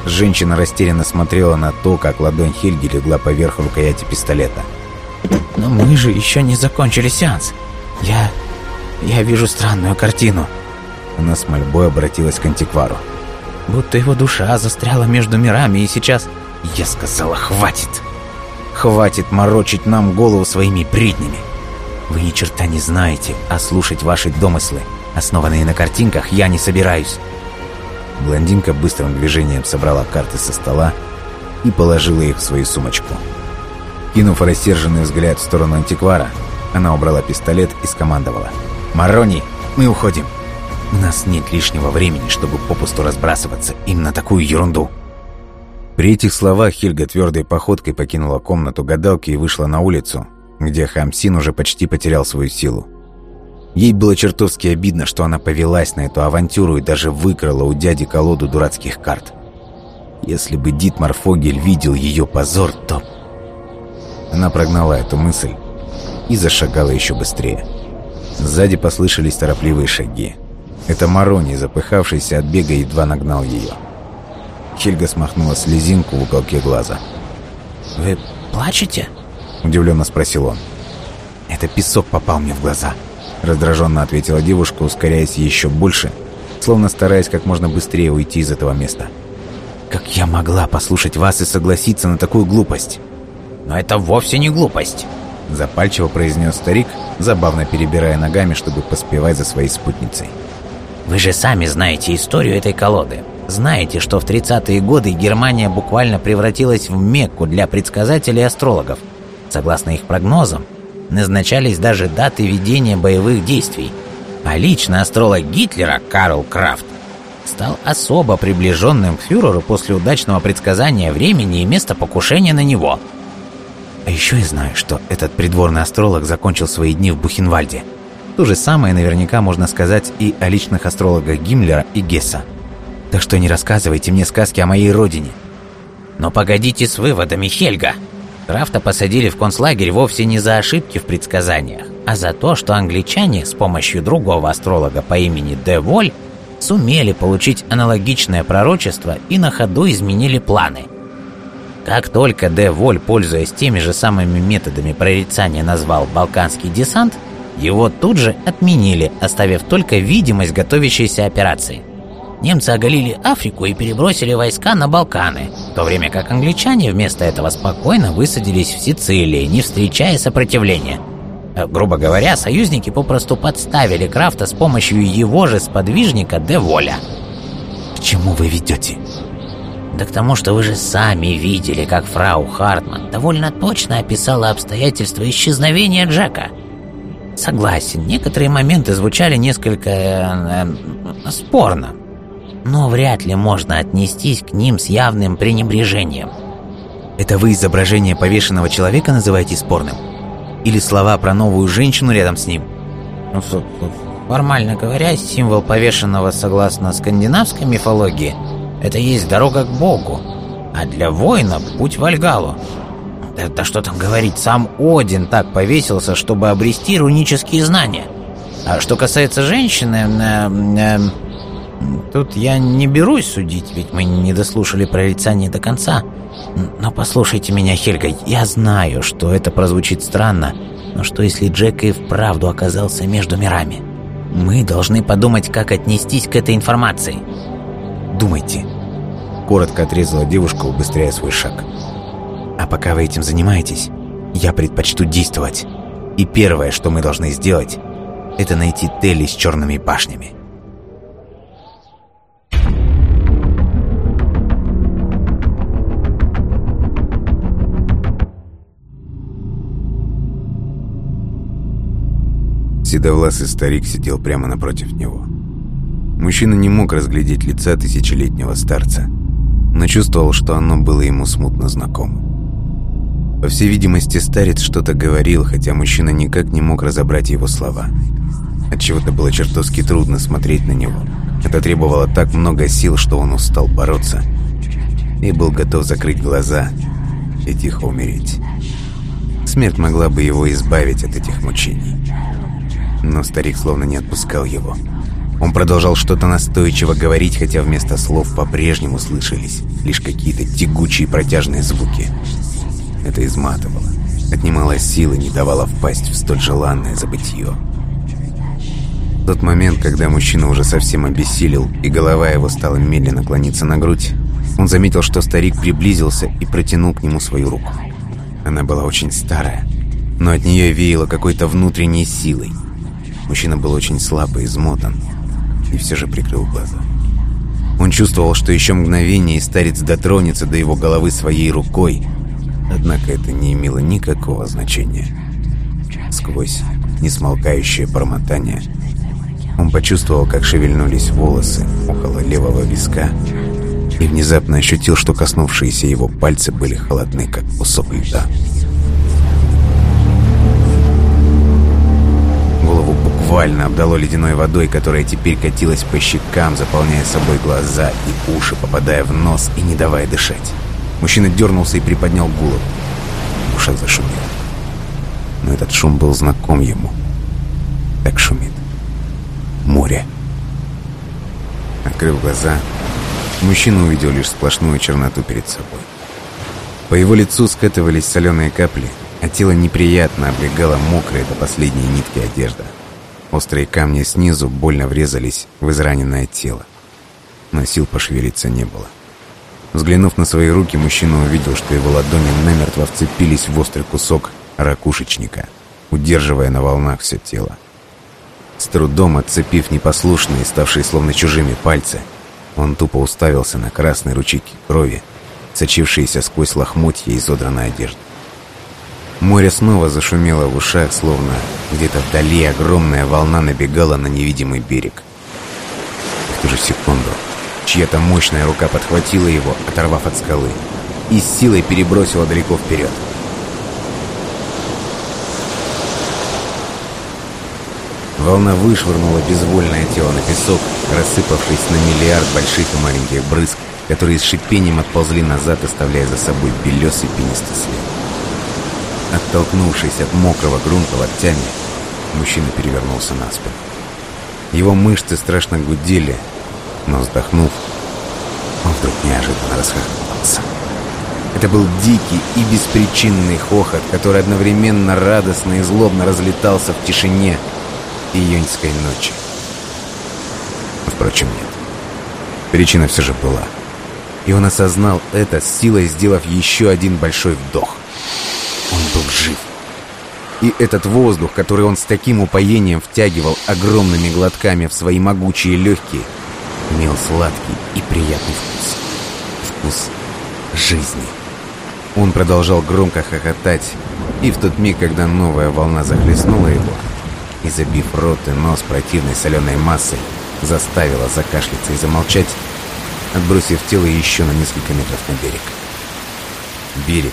Женщина растерянно смотрела на то, как ладонь Хельги легла поверх рукояти пистолета. «Но мы же еще не закончили сеанс. Я... я вижу странную картину». Она с мольбой обратилась к антиквару. «Будто его душа застряла между мирами, и сейчас...» Я сказала, хватит! Хватит морочить нам голову своими бреднями. Вы ни черта не знаете, а слушать ваши домыслы, основанные на картинках, я не собираюсь. Блондинка быстрым движением собрала карты со стола и положила их в свою сумочку. Кинув рассерженный взгляд в сторону антиквара, она убрала пистолет и скомандовала. «Марони, мы уходим. У нас нет лишнего времени, чтобы попусту разбрасываться им на такую ерунду». При этих словах Хильга твердой походкой покинула комнату гадалки и вышла на улицу, где Хамсин уже почти потерял свою силу. Ей было чертовски обидно, что она повелась на эту авантюру и даже выкрала у дяди колоду дурацких карт. Если бы Дитмар Фогель видел ее позор, то... Она прогнала эту мысль и зашагала еще быстрее. Сзади послышались торопливые шаги. Это Марони, запыхавшийся от бега, едва нагнал ее. Хельга смахнула слезинку в уголке глаза. «Вы плачете?» – удивленно спросил он. «Это песок попал мне в глаза», – раздраженно ответила девушка, ускоряясь еще больше, словно стараясь как можно быстрее уйти из этого места. «Как я могла послушать вас и согласиться на такую глупость?» «Но это вовсе не глупость», – запальчиво произнес старик, забавно перебирая ногами, чтобы поспевать за своей спутницей. «Вы же сами знаете историю этой колоды. Знаете, что в 30-е годы Германия буквально превратилась в Мекку для предсказателей и астрологов. Согласно их прогнозам, назначались даже даты ведения боевых действий. А лично астролог Гитлера Карл Крафт стал особо приближенным к фюреру после удачного предсказания времени и места покушения на него. А еще я знаю, что этот придворный астролог закончил свои дни в Бухенвальде. То же самое наверняка можно сказать и о личных астрологах Гиммлера и Гесса. Так что не рассказывайте мне сказки о моей родине. Но погодите с выводами, Хельга. Крафта посадили в концлагерь вовсе не за ошибки в предсказаниях, а за то, что англичане с помощью другого астролога по имени Де Воль сумели получить аналогичное пророчество и на ходу изменили планы. Как только Де Воль, пользуясь теми же самыми методами прорицания, назвал «Балканский десант», его тут же отменили, оставив только видимость готовящейся операции – немцы оголили Африку и перебросили войска на Балканы, в то время как англичане вместо этого спокойно высадились в Сицилии, не встречая сопротивления. Э, грубо говоря, союзники попросту подставили Крафта с помощью его же сподвижника Де Воля. «К чему вы ведете?» Да к тому, что вы же сами видели, как фрау Хартман довольно точно описала обстоятельства исчезновения Джека. Согласен, некоторые моменты звучали несколько э, э, спорно, но вряд ли можно отнестись к ним с явным пренебрежением. Это вы изображение повешенного человека называете спорным? Или слова про новую женщину рядом с ним? Ну, формально говоря, символ повешенного согласно скандинавской мифологии – это есть дорога к Богу, а для воина – путь в Альгалу. Да, да что там говорить, сам Один так повесился, чтобы обрести рунические знания. А что касается женщины, э, э, Тут я не берусь судить, ведь мы не дослушали прорицание до конца. Но послушайте меня, Хельга, я знаю, что это прозвучит странно, но что если Джек и вправду оказался между мирами? Мы должны подумать, как отнестись к этой информации. Думайте. Коротко отрезала девушка, убыстряя свой шаг. А пока вы этим занимаетесь, я предпочту действовать. И первое, что мы должны сделать, это найти Телли с черными башнями. Седовласый старик сидел прямо напротив него. Мужчина не мог разглядеть лица тысячелетнего старца, но чувствовал, что оно было ему смутно знакомо. По всей видимости, старец что-то говорил, хотя мужчина никак не мог разобрать его слова. Отчего-то было чертовски трудно смотреть на него. Это требовало так много сил, что он устал бороться и был готов закрыть глаза и тихо умереть. Смерть могла бы его избавить от этих мучений. Но старик словно не отпускал его. Он продолжал что-то настойчиво говорить, хотя вместо слов по-прежнему слышались лишь какие-то тягучие протяжные звуки. Это изматывало, отнимало силы, не давало впасть в столь желанное забытье. В тот момент, когда мужчина уже совсем обессилел, и голова его стала медленно клониться на грудь, он заметил, что старик приблизился и протянул к нему свою руку. Она была очень старая, но от нее веяло какой-то внутренней силой – Мужчина был очень слаб и измотан, и все же прикрыл глаза. Он чувствовал, что еще мгновение и старец дотронется до его головы своей рукой, однако это не имело никакого значения. Сквозь несмолкающее бормотание он почувствовал, как шевельнулись волосы около левого виска и внезапно ощутил, что коснувшиеся его пальцы были холодны, как кусок льда. Буквально обдало ледяной водой, которая теперь катилась по щекам, заполняя собой глаза и уши, попадая в нос и не давая дышать. Мужчина дернулся и приподнял голову. В ушах зашумел. Но этот шум был знаком ему. Так шумит. Море. Открыв глаза, мужчина увидел лишь сплошную черноту перед собой. По его лицу скатывались соленые капли, а тело неприятно облегало мокрая до последней нитки одежда. Острые камни снизу больно врезались в израненное тело. Но сил пошевелиться не было. Взглянув на свои руки, мужчина увидел, что его ладони намертво вцепились в острый кусок ракушечника, удерживая на волнах все тело. С трудом отцепив непослушные, ставшие словно чужими пальцы, он тупо уставился на красные ручейки крови, сочившиеся сквозь лохмотья изодранной одежды. Море снова зашумело в ушах, словно где-то вдали огромная волна набегала на невидимый берег. В ту же секунду чья-то мощная рука подхватила его, оторвав от скалы, и с силой перебросила далеко вперед. Волна вышвырнула безвольное тело на песок, рассыпавшись на миллиард больших и маленьких брызг, которые с шипением отползли назад, оставляя за собой белесый пенистый след. Оттолкнувшись от мокрого грунта локтями, мужчина перевернулся на спину. Его мышцы страшно гудели, но вздохнув, он вдруг неожиданно расхохотался. Это был дикий и беспричинный хохот, который одновременно радостно и злобно разлетался в тишине июньской ночи. Впрочем, нет. Причина все же была. И он осознал это, с силой сделав еще один большой вдох. Он был жив. И этот воздух, который он с таким упоением втягивал огромными глотками в свои могучие легкие, имел сладкий и приятный вкус. Вкус жизни. Он продолжал громко хохотать, и в тот миг, когда новая волна захлестнула его, и забив рот и нос противной соленой массой, заставила закашляться и замолчать, отбросив тело еще на несколько метров на берег. Берег,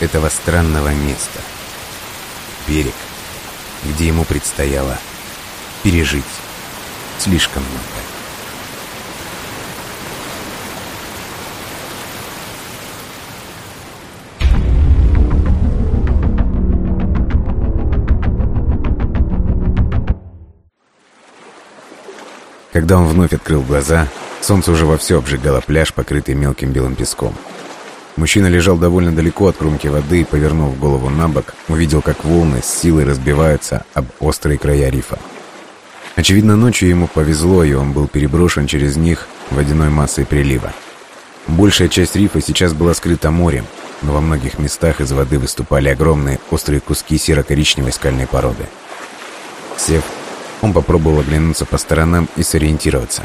этого странного места. Берег, где ему предстояло пережить слишком много. Когда он вновь открыл глаза, солнце уже вовсю обжигало пляж, покрытый мелким белым песком. Мужчина лежал довольно далеко от кромки воды и, повернув голову на бок, увидел, как волны с силой разбиваются об острые края рифа. Очевидно, ночью ему повезло, и он был переброшен через них водяной массой прилива. Большая часть рифа сейчас была скрыта морем, но во многих местах из воды выступали огромные острые куски серо-коричневой скальной породы. Сев, он попробовал оглянуться по сторонам и сориентироваться.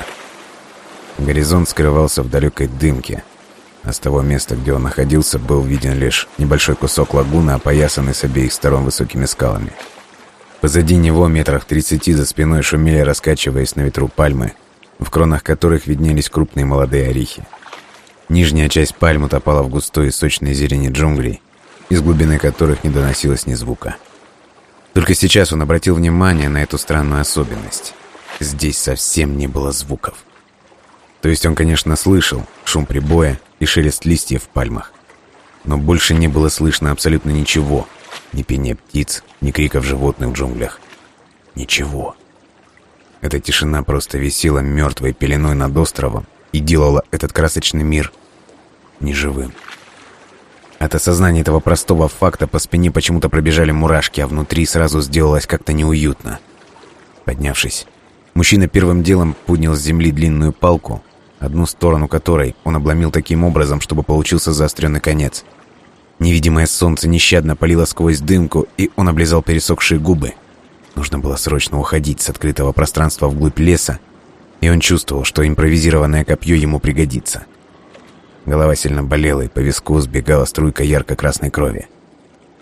Горизонт скрывался в далекой дымке – а с того места, где он находился, был виден лишь небольшой кусок лагуны, опоясанный с обеих сторон высокими скалами. Позади него, метрах тридцати за спиной, шумели, раскачиваясь на ветру пальмы, в кронах которых виднелись крупные молодые орехи. Нижняя часть пальм утопала в густой и сочной зелени джунглей, из глубины которых не доносилось ни звука. Только сейчас он обратил внимание на эту странную особенность. Здесь совсем не было звуков. То есть он, конечно, слышал шум прибоя и шелест листьев в пальмах. Но больше не было слышно абсолютно ничего. Ни пения птиц, ни криков животных в джунглях. Ничего. Эта тишина просто висела мертвой пеленой над островом и делала этот красочный мир неживым. От осознания этого простого факта по спине почему-то пробежали мурашки, а внутри сразу сделалось как-то неуютно. Поднявшись, мужчина первым делом поднял с земли длинную палку одну сторону которой он обломил таким образом, чтобы получился заостренный конец. Невидимое солнце нещадно палило сквозь дымку, и он облизал пересохшие губы. Нужно было срочно уходить с открытого пространства вглубь леса, и он чувствовал, что импровизированное копье ему пригодится. Голова сильно болела, и по виску сбегала струйка ярко-красной крови.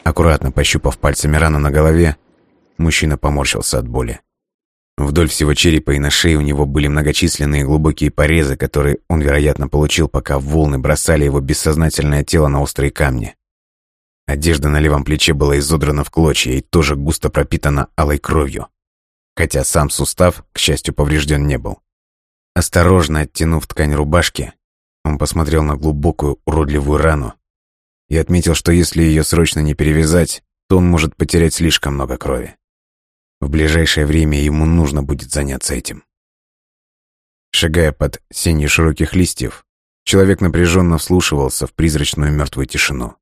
Аккуратно пощупав пальцами рану на голове, мужчина поморщился от боли. Вдоль всего черепа и на шее у него были многочисленные глубокие порезы, которые он, вероятно, получил, пока волны бросали его бессознательное тело на острые камни. Одежда на левом плече была изодрана в клочья и тоже густо пропитана алой кровью, хотя сам сустав, к счастью, поврежден не был. Осторожно оттянув ткань рубашки, он посмотрел на глубокую уродливую рану и отметил, что если ее срочно не перевязать, то он может потерять слишком много крови. В ближайшее время ему нужно будет заняться этим. Шагая под сенью широких листьев, человек напряженно вслушивался в призрачную мертвую тишину.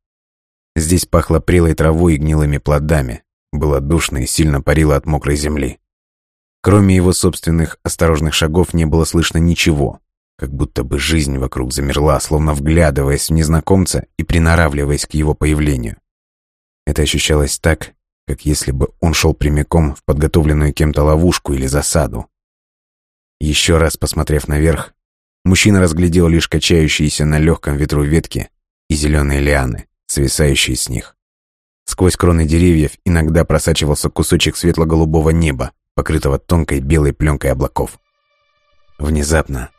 Здесь пахло прелой травой и гнилыми плодами, было душно и сильно парило от мокрой земли. Кроме его собственных осторожных шагов не было слышно ничего, как будто бы жизнь вокруг замерла, словно вглядываясь в незнакомца и приноравливаясь к его появлению. Это ощущалось так, как если бы он шел прямиком в подготовленную кем-то ловушку или засаду. Еще раз посмотрев наверх, мужчина разглядел лишь качающиеся на легком ветру ветки и зеленые лианы, свисающие с них. Сквозь кроны деревьев иногда просачивался кусочек светло-голубого неба, покрытого тонкой белой пленкой облаков. Внезапно,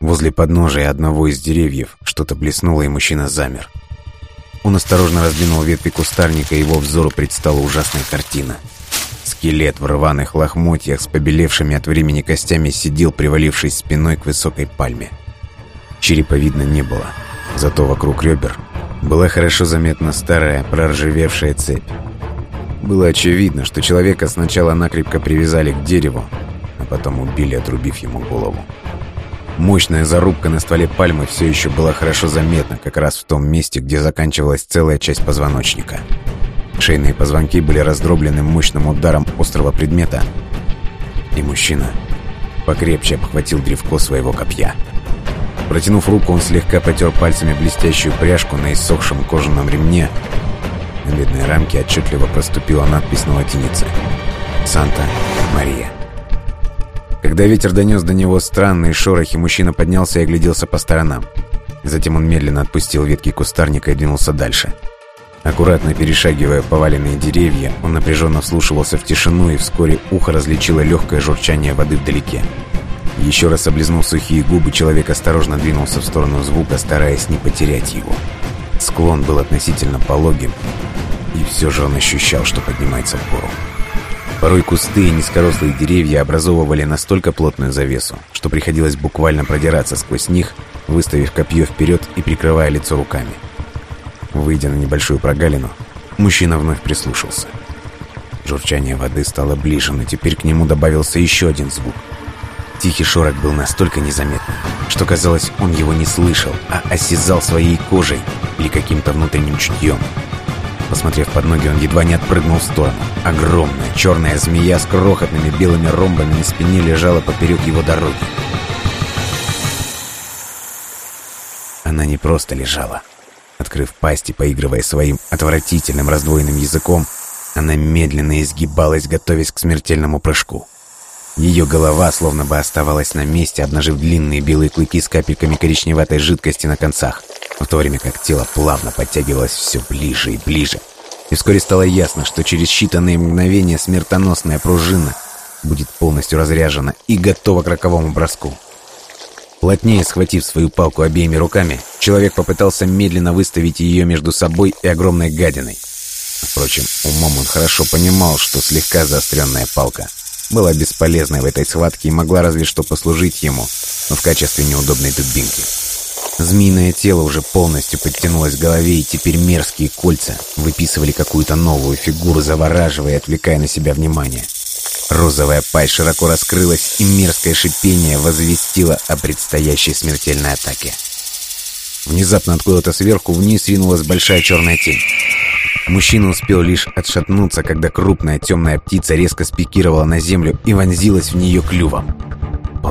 возле подножия одного из деревьев, что-то блеснуло, и мужчина замер. Он осторожно раздвинул ветви кустарника, и его взору предстала ужасная картина. Скелет в рваных лохмотьях с побелевшими от времени костями сидел, привалившись спиной к высокой пальме. Черепа видно не было, зато вокруг ребер была хорошо заметна старая, проржавевшая цепь. Было очевидно, что человека сначала накрепко привязали к дереву, а потом убили, отрубив ему голову. Мощная зарубка на стволе пальмы все еще была хорошо заметна, как раз в том месте, где заканчивалась целая часть позвоночника. Шейные позвонки были раздроблены мощным ударом острого предмета, и мужчина покрепче обхватил древко своего копья. Протянув руку, он слегка потер пальцами блестящую пряжку на иссохшем кожаном ремне. На бедной рамке отчетливо проступила надпись на латинице «Санта-Мария». Когда ветер донес до него странные шорохи, мужчина поднялся и огляделся по сторонам. Затем он медленно отпустил ветки кустарника и двинулся дальше. Аккуратно перешагивая поваленные деревья, он напряженно вслушивался в тишину, и вскоре ухо различило легкое журчание воды вдалеке. Еще раз облизнув сухие губы, человек осторожно двинулся в сторону звука, стараясь не потерять его. Склон был относительно пологим, и все же он ощущал, что поднимается в гору. Порой кусты и низкорослые деревья образовывали настолько плотную завесу, что приходилось буквально продираться сквозь них, выставив копье вперед и прикрывая лицо руками. Выйдя на небольшую прогалину, мужчина вновь прислушался. Журчание воды стало ближе, но теперь к нему добавился еще один звук. Тихий шорох был настолько незаметным, что казалось, он его не слышал, а осязал своей кожей или каким-то внутренним чутьем. Посмотрев под ноги, он едва не отпрыгнул в сторону. Огромная черная змея с крохотными белыми ромбами на спине лежала поперек его дороги. Она не просто лежала. Открыв пасть и поигрывая своим отвратительным раздвоенным языком, она медленно изгибалась, готовясь к смертельному прыжку. Ее голова словно бы оставалась на месте, обнажив длинные белые клыки с капельками коричневатой жидкости на концах в то время как тело плавно подтягивалось все ближе и ближе. И вскоре стало ясно, что через считанные мгновения смертоносная пружина будет полностью разряжена и готова к роковому броску. Плотнее схватив свою палку обеими руками, человек попытался медленно выставить ее между собой и огромной гадиной. Впрочем, умом он хорошо понимал, что слегка заостренная палка была бесполезной в этой схватке и могла разве что послужить ему в качестве неудобной дубинки. Змеиное тело уже полностью подтянулось к голове, и теперь мерзкие кольца выписывали какую-то новую фигуру, завораживая и отвлекая на себя внимание. Розовая пасть широко раскрылась, и мерзкое шипение возвестило о предстоящей смертельной атаке. Внезапно откуда-то сверху вниз ринулась большая черная тень. Мужчина успел лишь отшатнуться, когда крупная темная птица резко спикировала на землю и вонзилась в нее клювом.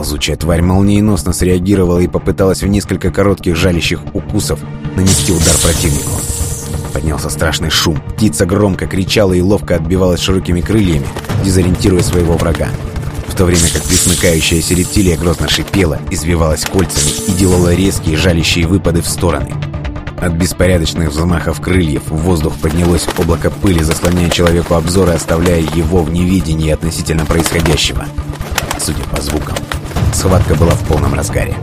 Ползучая тварь молниеносно среагировала и попыталась в несколько коротких жалящих укусов нанести удар противнику. Поднялся страшный шум. Птица громко кричала и ловко отбивалась широкими крыльями, дезориентируя своего врага. В то время как присмыкающаяся рептилия грозно шипела, извивалась кольцами и делала резкие жалящие выпады в стороны. От беспорядочных взмахов крыльев в воздух поднялось облако пыли, заслоняя человеку обзор и оставляя его в невидении относительно происходящего. Судя по звукам, схватка была в полном разгаре.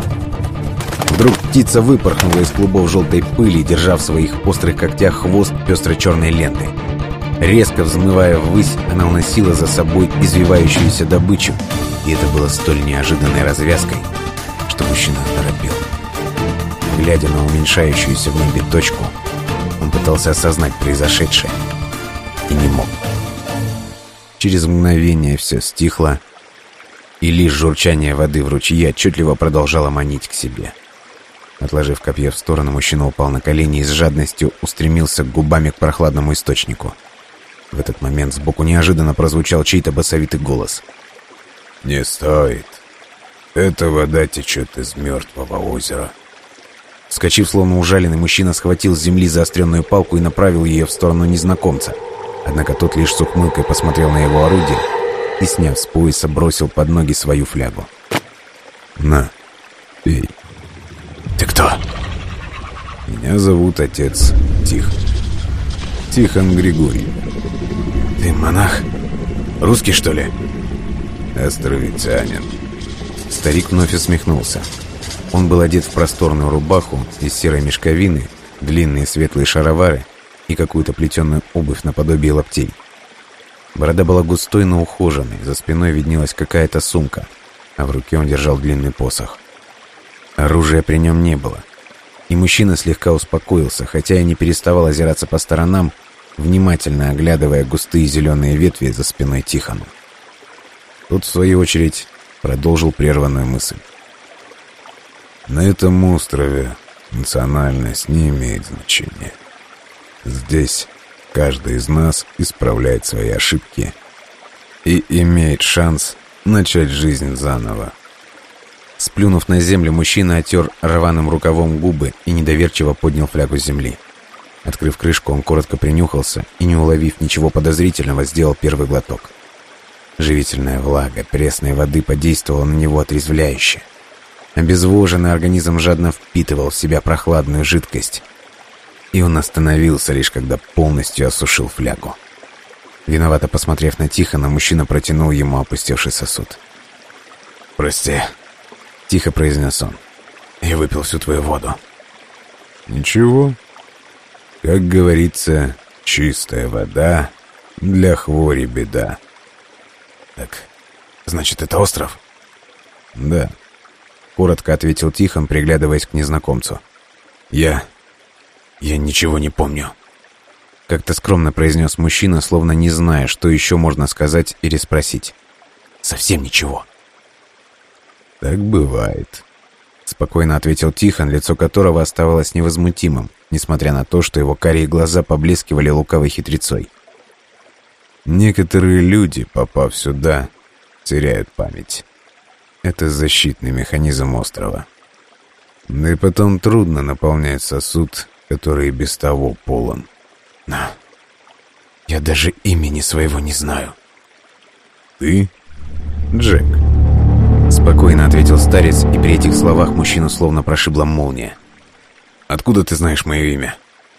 Вдруг птица выпорхнула из клубов желтой пыли, держа в своих острых когтях хвост пестро-черной ленты. Резко взмывая ввысь, она уносила за собой извивающуюся добычу, и это было столь неожиданной развязкой, что мужчина оторопел. Глядя на уменьшающуюся в небе точку, он пытался осознать произошедшее и не мог. Через мгновение все стихло, и лишь журчание воды в ручье отчетливо продолжало манить к себе. Отложив копье в сторону, мужчина упал на колени и с жадностью устремился губами к прохладному источнику. В этот момент сбоку неожиданно прозвучал чей-то басовитый голос. «Не стоит. Эта вода течет из мертвого озера». Вскочив, словно ужаленный, мужчина схватил с земли заостренную палку и направил ее в сторону незнакомца. Однако тот лишь с ухмылкой посмотрел на его орудие и, сняв с пояса, бросил под ноги свою флягу. «На, пей». «Ты кто?» «Меня зовут отец Тихон. Тихон Григорий». «Ты монах? Русский, что ли?» «Островитянин». Старик вновь усмехнулся. Он был одет в просторную рубаху из серой мешковины, длинные светлые шаровары и какую-то плетеную обувь наподобие лаптей. Борода была густой, но ухоженной, за спиной виднелась какая-то сумка, а в руке он держал длинный посох. Оружия при нем не было, и мужчина слегка успокоился, хотя и не переставал озираться по сторонам, внимательно оглядывая густые зеленые ветви за спиной Тихону. Тот, в свою очередь, продолжил прерванную мысль. На этом острове национальность не имеет значения. Здесь каждый из нас исправляет свои ошибки и имеет шанс начать жизнь заново. Сплюнув на землю, мужчина отер рваным рукавом губы и недоверчиво поднял флягу земли. Открыв крышку, он коротко принюхался и, не уловив ничего подозрительного, сделал первый глоток. Живительная влага пресной воды подействовала на него отрезвляюще. Обезвоженный организм жадно впитывал в себя прохладную жидкость. И он остановился лишь когда полностью осушил флягу. Виновато посмотрев на Тихона, мужчина протянул ему опустевший сосуд. «Прости», — тихо произнес он. «Я выпил всю твою воду». «Ничего. Как говорится, чистая вода для хвори беда». «Так, значит, это остров?» «Да». Коротко ответил Тихон, приглядываясь к незнакомцу. «Я... я ничего не помню». Как-то скромно произнес мужчина, словно не зная, что еще можно сказать или спросить. «Совсем ничего». «Так бывает», — спокойно ответил Тихон, лицо которого оставалось невозмутимым, несмотря на то, что его карие глаза поблескивали лукавой хитрецой. «Некоторые люди, попав сюда, теряют память. Это защитный механизм острова. Да и потом трудно наполнять сосуд, который и без того полон. Но я даже имени своего не знаю. Ты? Джек. Спокойно ответил старец, и при этих словах мужчину словно прошибла молния. «Откуда ты знаешь мое имя?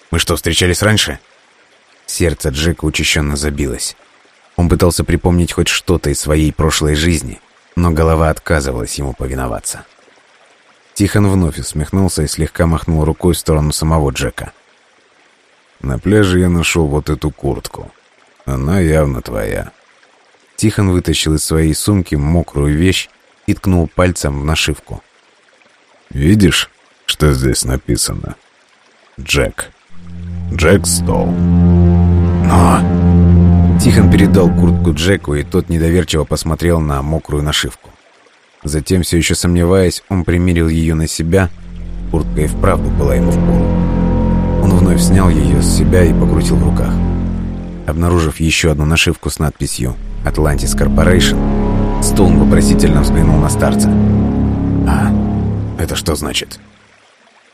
Мы что, встречались раньше?» Сердце Джека учащенно забилось. Он пытался припомнить хоть что-то из своей прошлой жизни, но голова отказывалась ему повиноваться. Тихон вновь усмехнулся и слегка махнул рукой в сторону самого Джека. «На пляже я нашел вот эту куртку. Она явно твоя». Тихон вытащил из своей сумки мокрую вещь и ткнул пальцем в нашивку. «Видишь, что здесь написано? Джек. Джек Стол». «Но...» Тихон передал куртку Джеку, и тот недоверчиво посмотрел на мокрую нашивку. Затем, все еще сомневаясь, он примерил ее на себя. Куртка и вправду была ему в пору. Он вновь снял ее с себя и покрутил в руках. Обнаружив еще одну нашивку с надписью «Atlantis Corporation», Стоун вопросительно взглянул на старца. «А это что значит?»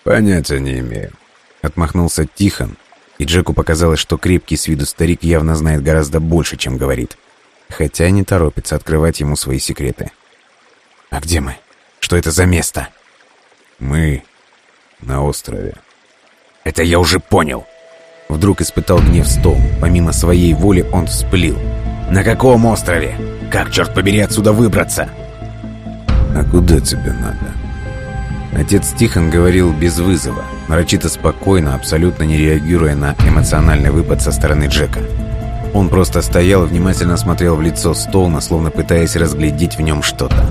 «Понятия не имею», — отмахнулся Тихон, и Джеку показалось, что крепкий с виду старик явно знает гораздо больше, чем говорит. хотя не торопится открывать ему свои секреты. «А где мы? Что это за место?» «Мы на острове». «Это я уже понял». Вдруг испытал гнев Стоун. Помимо своей воли он вспылил. «На каком острове? Как, черт побери, отсюда выбраться?» «А куда тебе надо?» Отец Тихон говорил без вызова, нарочито спокойно, абсолютно не реагируя на эмоциональный выпад со стороны Джека. Он просто стоял и внимательно смотрел в лицо Стоуна, словно пытаясь разглядеть в нем что-то.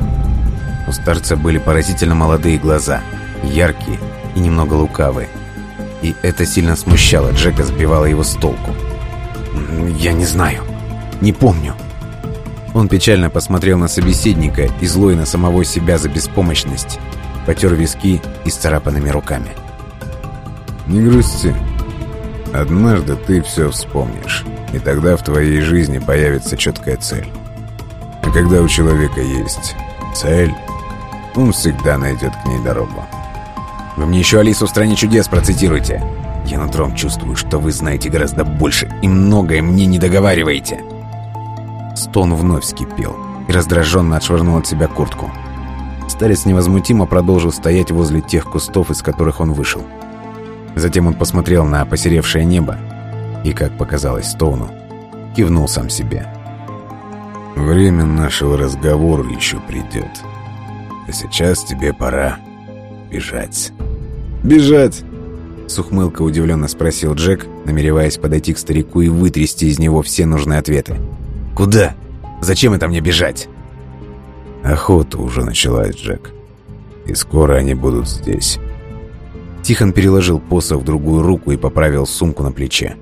У старца были поразительно молодые глаза, яркие и немного лукавые. И это сильно смущало Джека, сбивало его с толку. «Я не знаю. Не помню». Он печально посмотрел на собеседника и злой на самого себя за беспомощность, потер виски и царапанными руками. «Не грусти. Однажды ты все вспомнишь, и тогда в твоей жизни появится четкая цель. А когда у человека есть цель, он всегда найдет к ней дорогу. Вы мне еще Алису в «Стране чудес» процитируйте. Я нутром чувствую, что вы знаете гораздо больше и многое мне не договариваете. Стон вновь вскипел и раздраженно отшвырнул от себя куртку. Старец невозмутимо продолжил стоять возле тех кустов, из которых он вышел. Затем он посмотрел на посеревшее небо и, как показалось Стоуну, кивнул сам себе. «Время нашего разговора еще придет. А сейчас тебе пора бежать». «Бежать?» С ухмылкой удивленно спросил Джек, намереваясь подойти к старику и вытрясти из него все нужные ответы. «Куда? Зачем это мне бежать?» Охота уже началась, Джек. И скоро они будут здесь. Тихон переложил посох в другую руку и поправил сумку на плече.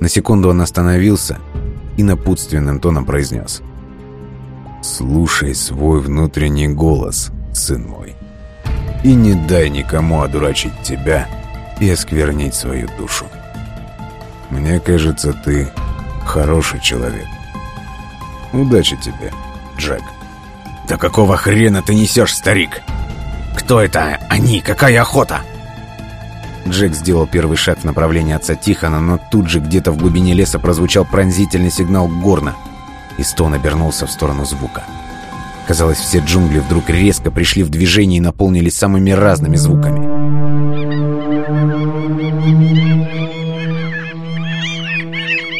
На секунду он остановился и напутственным тоном произнес. «Слушай свой внутренний голос, сын мой, и не дай никому одурачить тебя и осквернить свою душу. Мне кажется, ты хороший человек. Удачи тебе, Джек». «Да какого хрена ты несешь, старик? Кто это они? Какая охота?» Джек сделал первый шаг в направлении отца Тихона, но тут же где-то в глубине леса прозвучал пронзительный сигнал горна, и Стоун обернулся в сторону звука. Казалось, все джунгли вдруг резко пришли в движение и наполнились самыми разными звуками.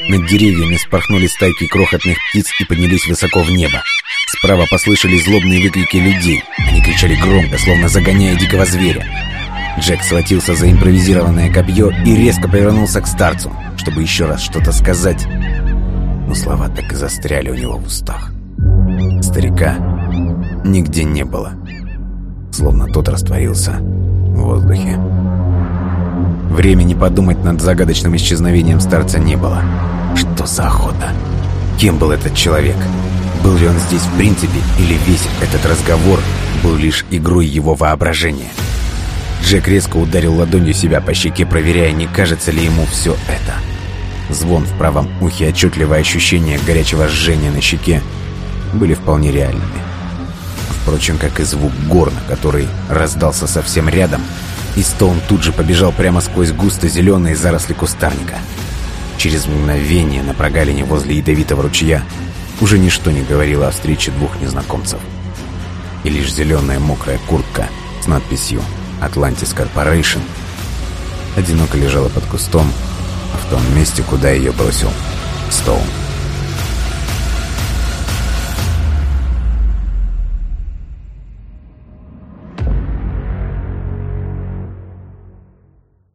Над деревьями спорхнули стайки крохотных птиц и поднялись высоко в небо. Справа послышались злобные выкрики людей. Они кричали громко, словно загоняя дикого зверя. Джек схватился за импровизированное копье и резко повернулся к старцу, чтобы еще раз что-то сказать. Но слова так и застряли у него в устах. Старика нигде не было. Словно тот растворился в воздухе. Времени подумать над загадочным исчезновением старца не было. Что за охота? Кем был этот человек? Был ли он здесь в принципе, или весь этот разговор был лишь игрой его воображения? Джек резко ударил ладонью себя по щеке, проверяя, не кажется ли ему все это. Звон в правом ухе, отчетливое ощущение горячего жжения на щеке были вполне реальными. Впрочем, как и звук горна, который раздался совсем рядом, и Стоун тут же побежал прямо сквозь густо-зеленые заросли кустарника. Через мгновение на прогалине возле ядовитого ручья уже ничто не говорило о встрече двух незнакомцев. И лишь зеленая мокрая куртка с надписью «Atlantis Corporation» одиноко лежала под кустом в том месте, куда ее бросил Стоун.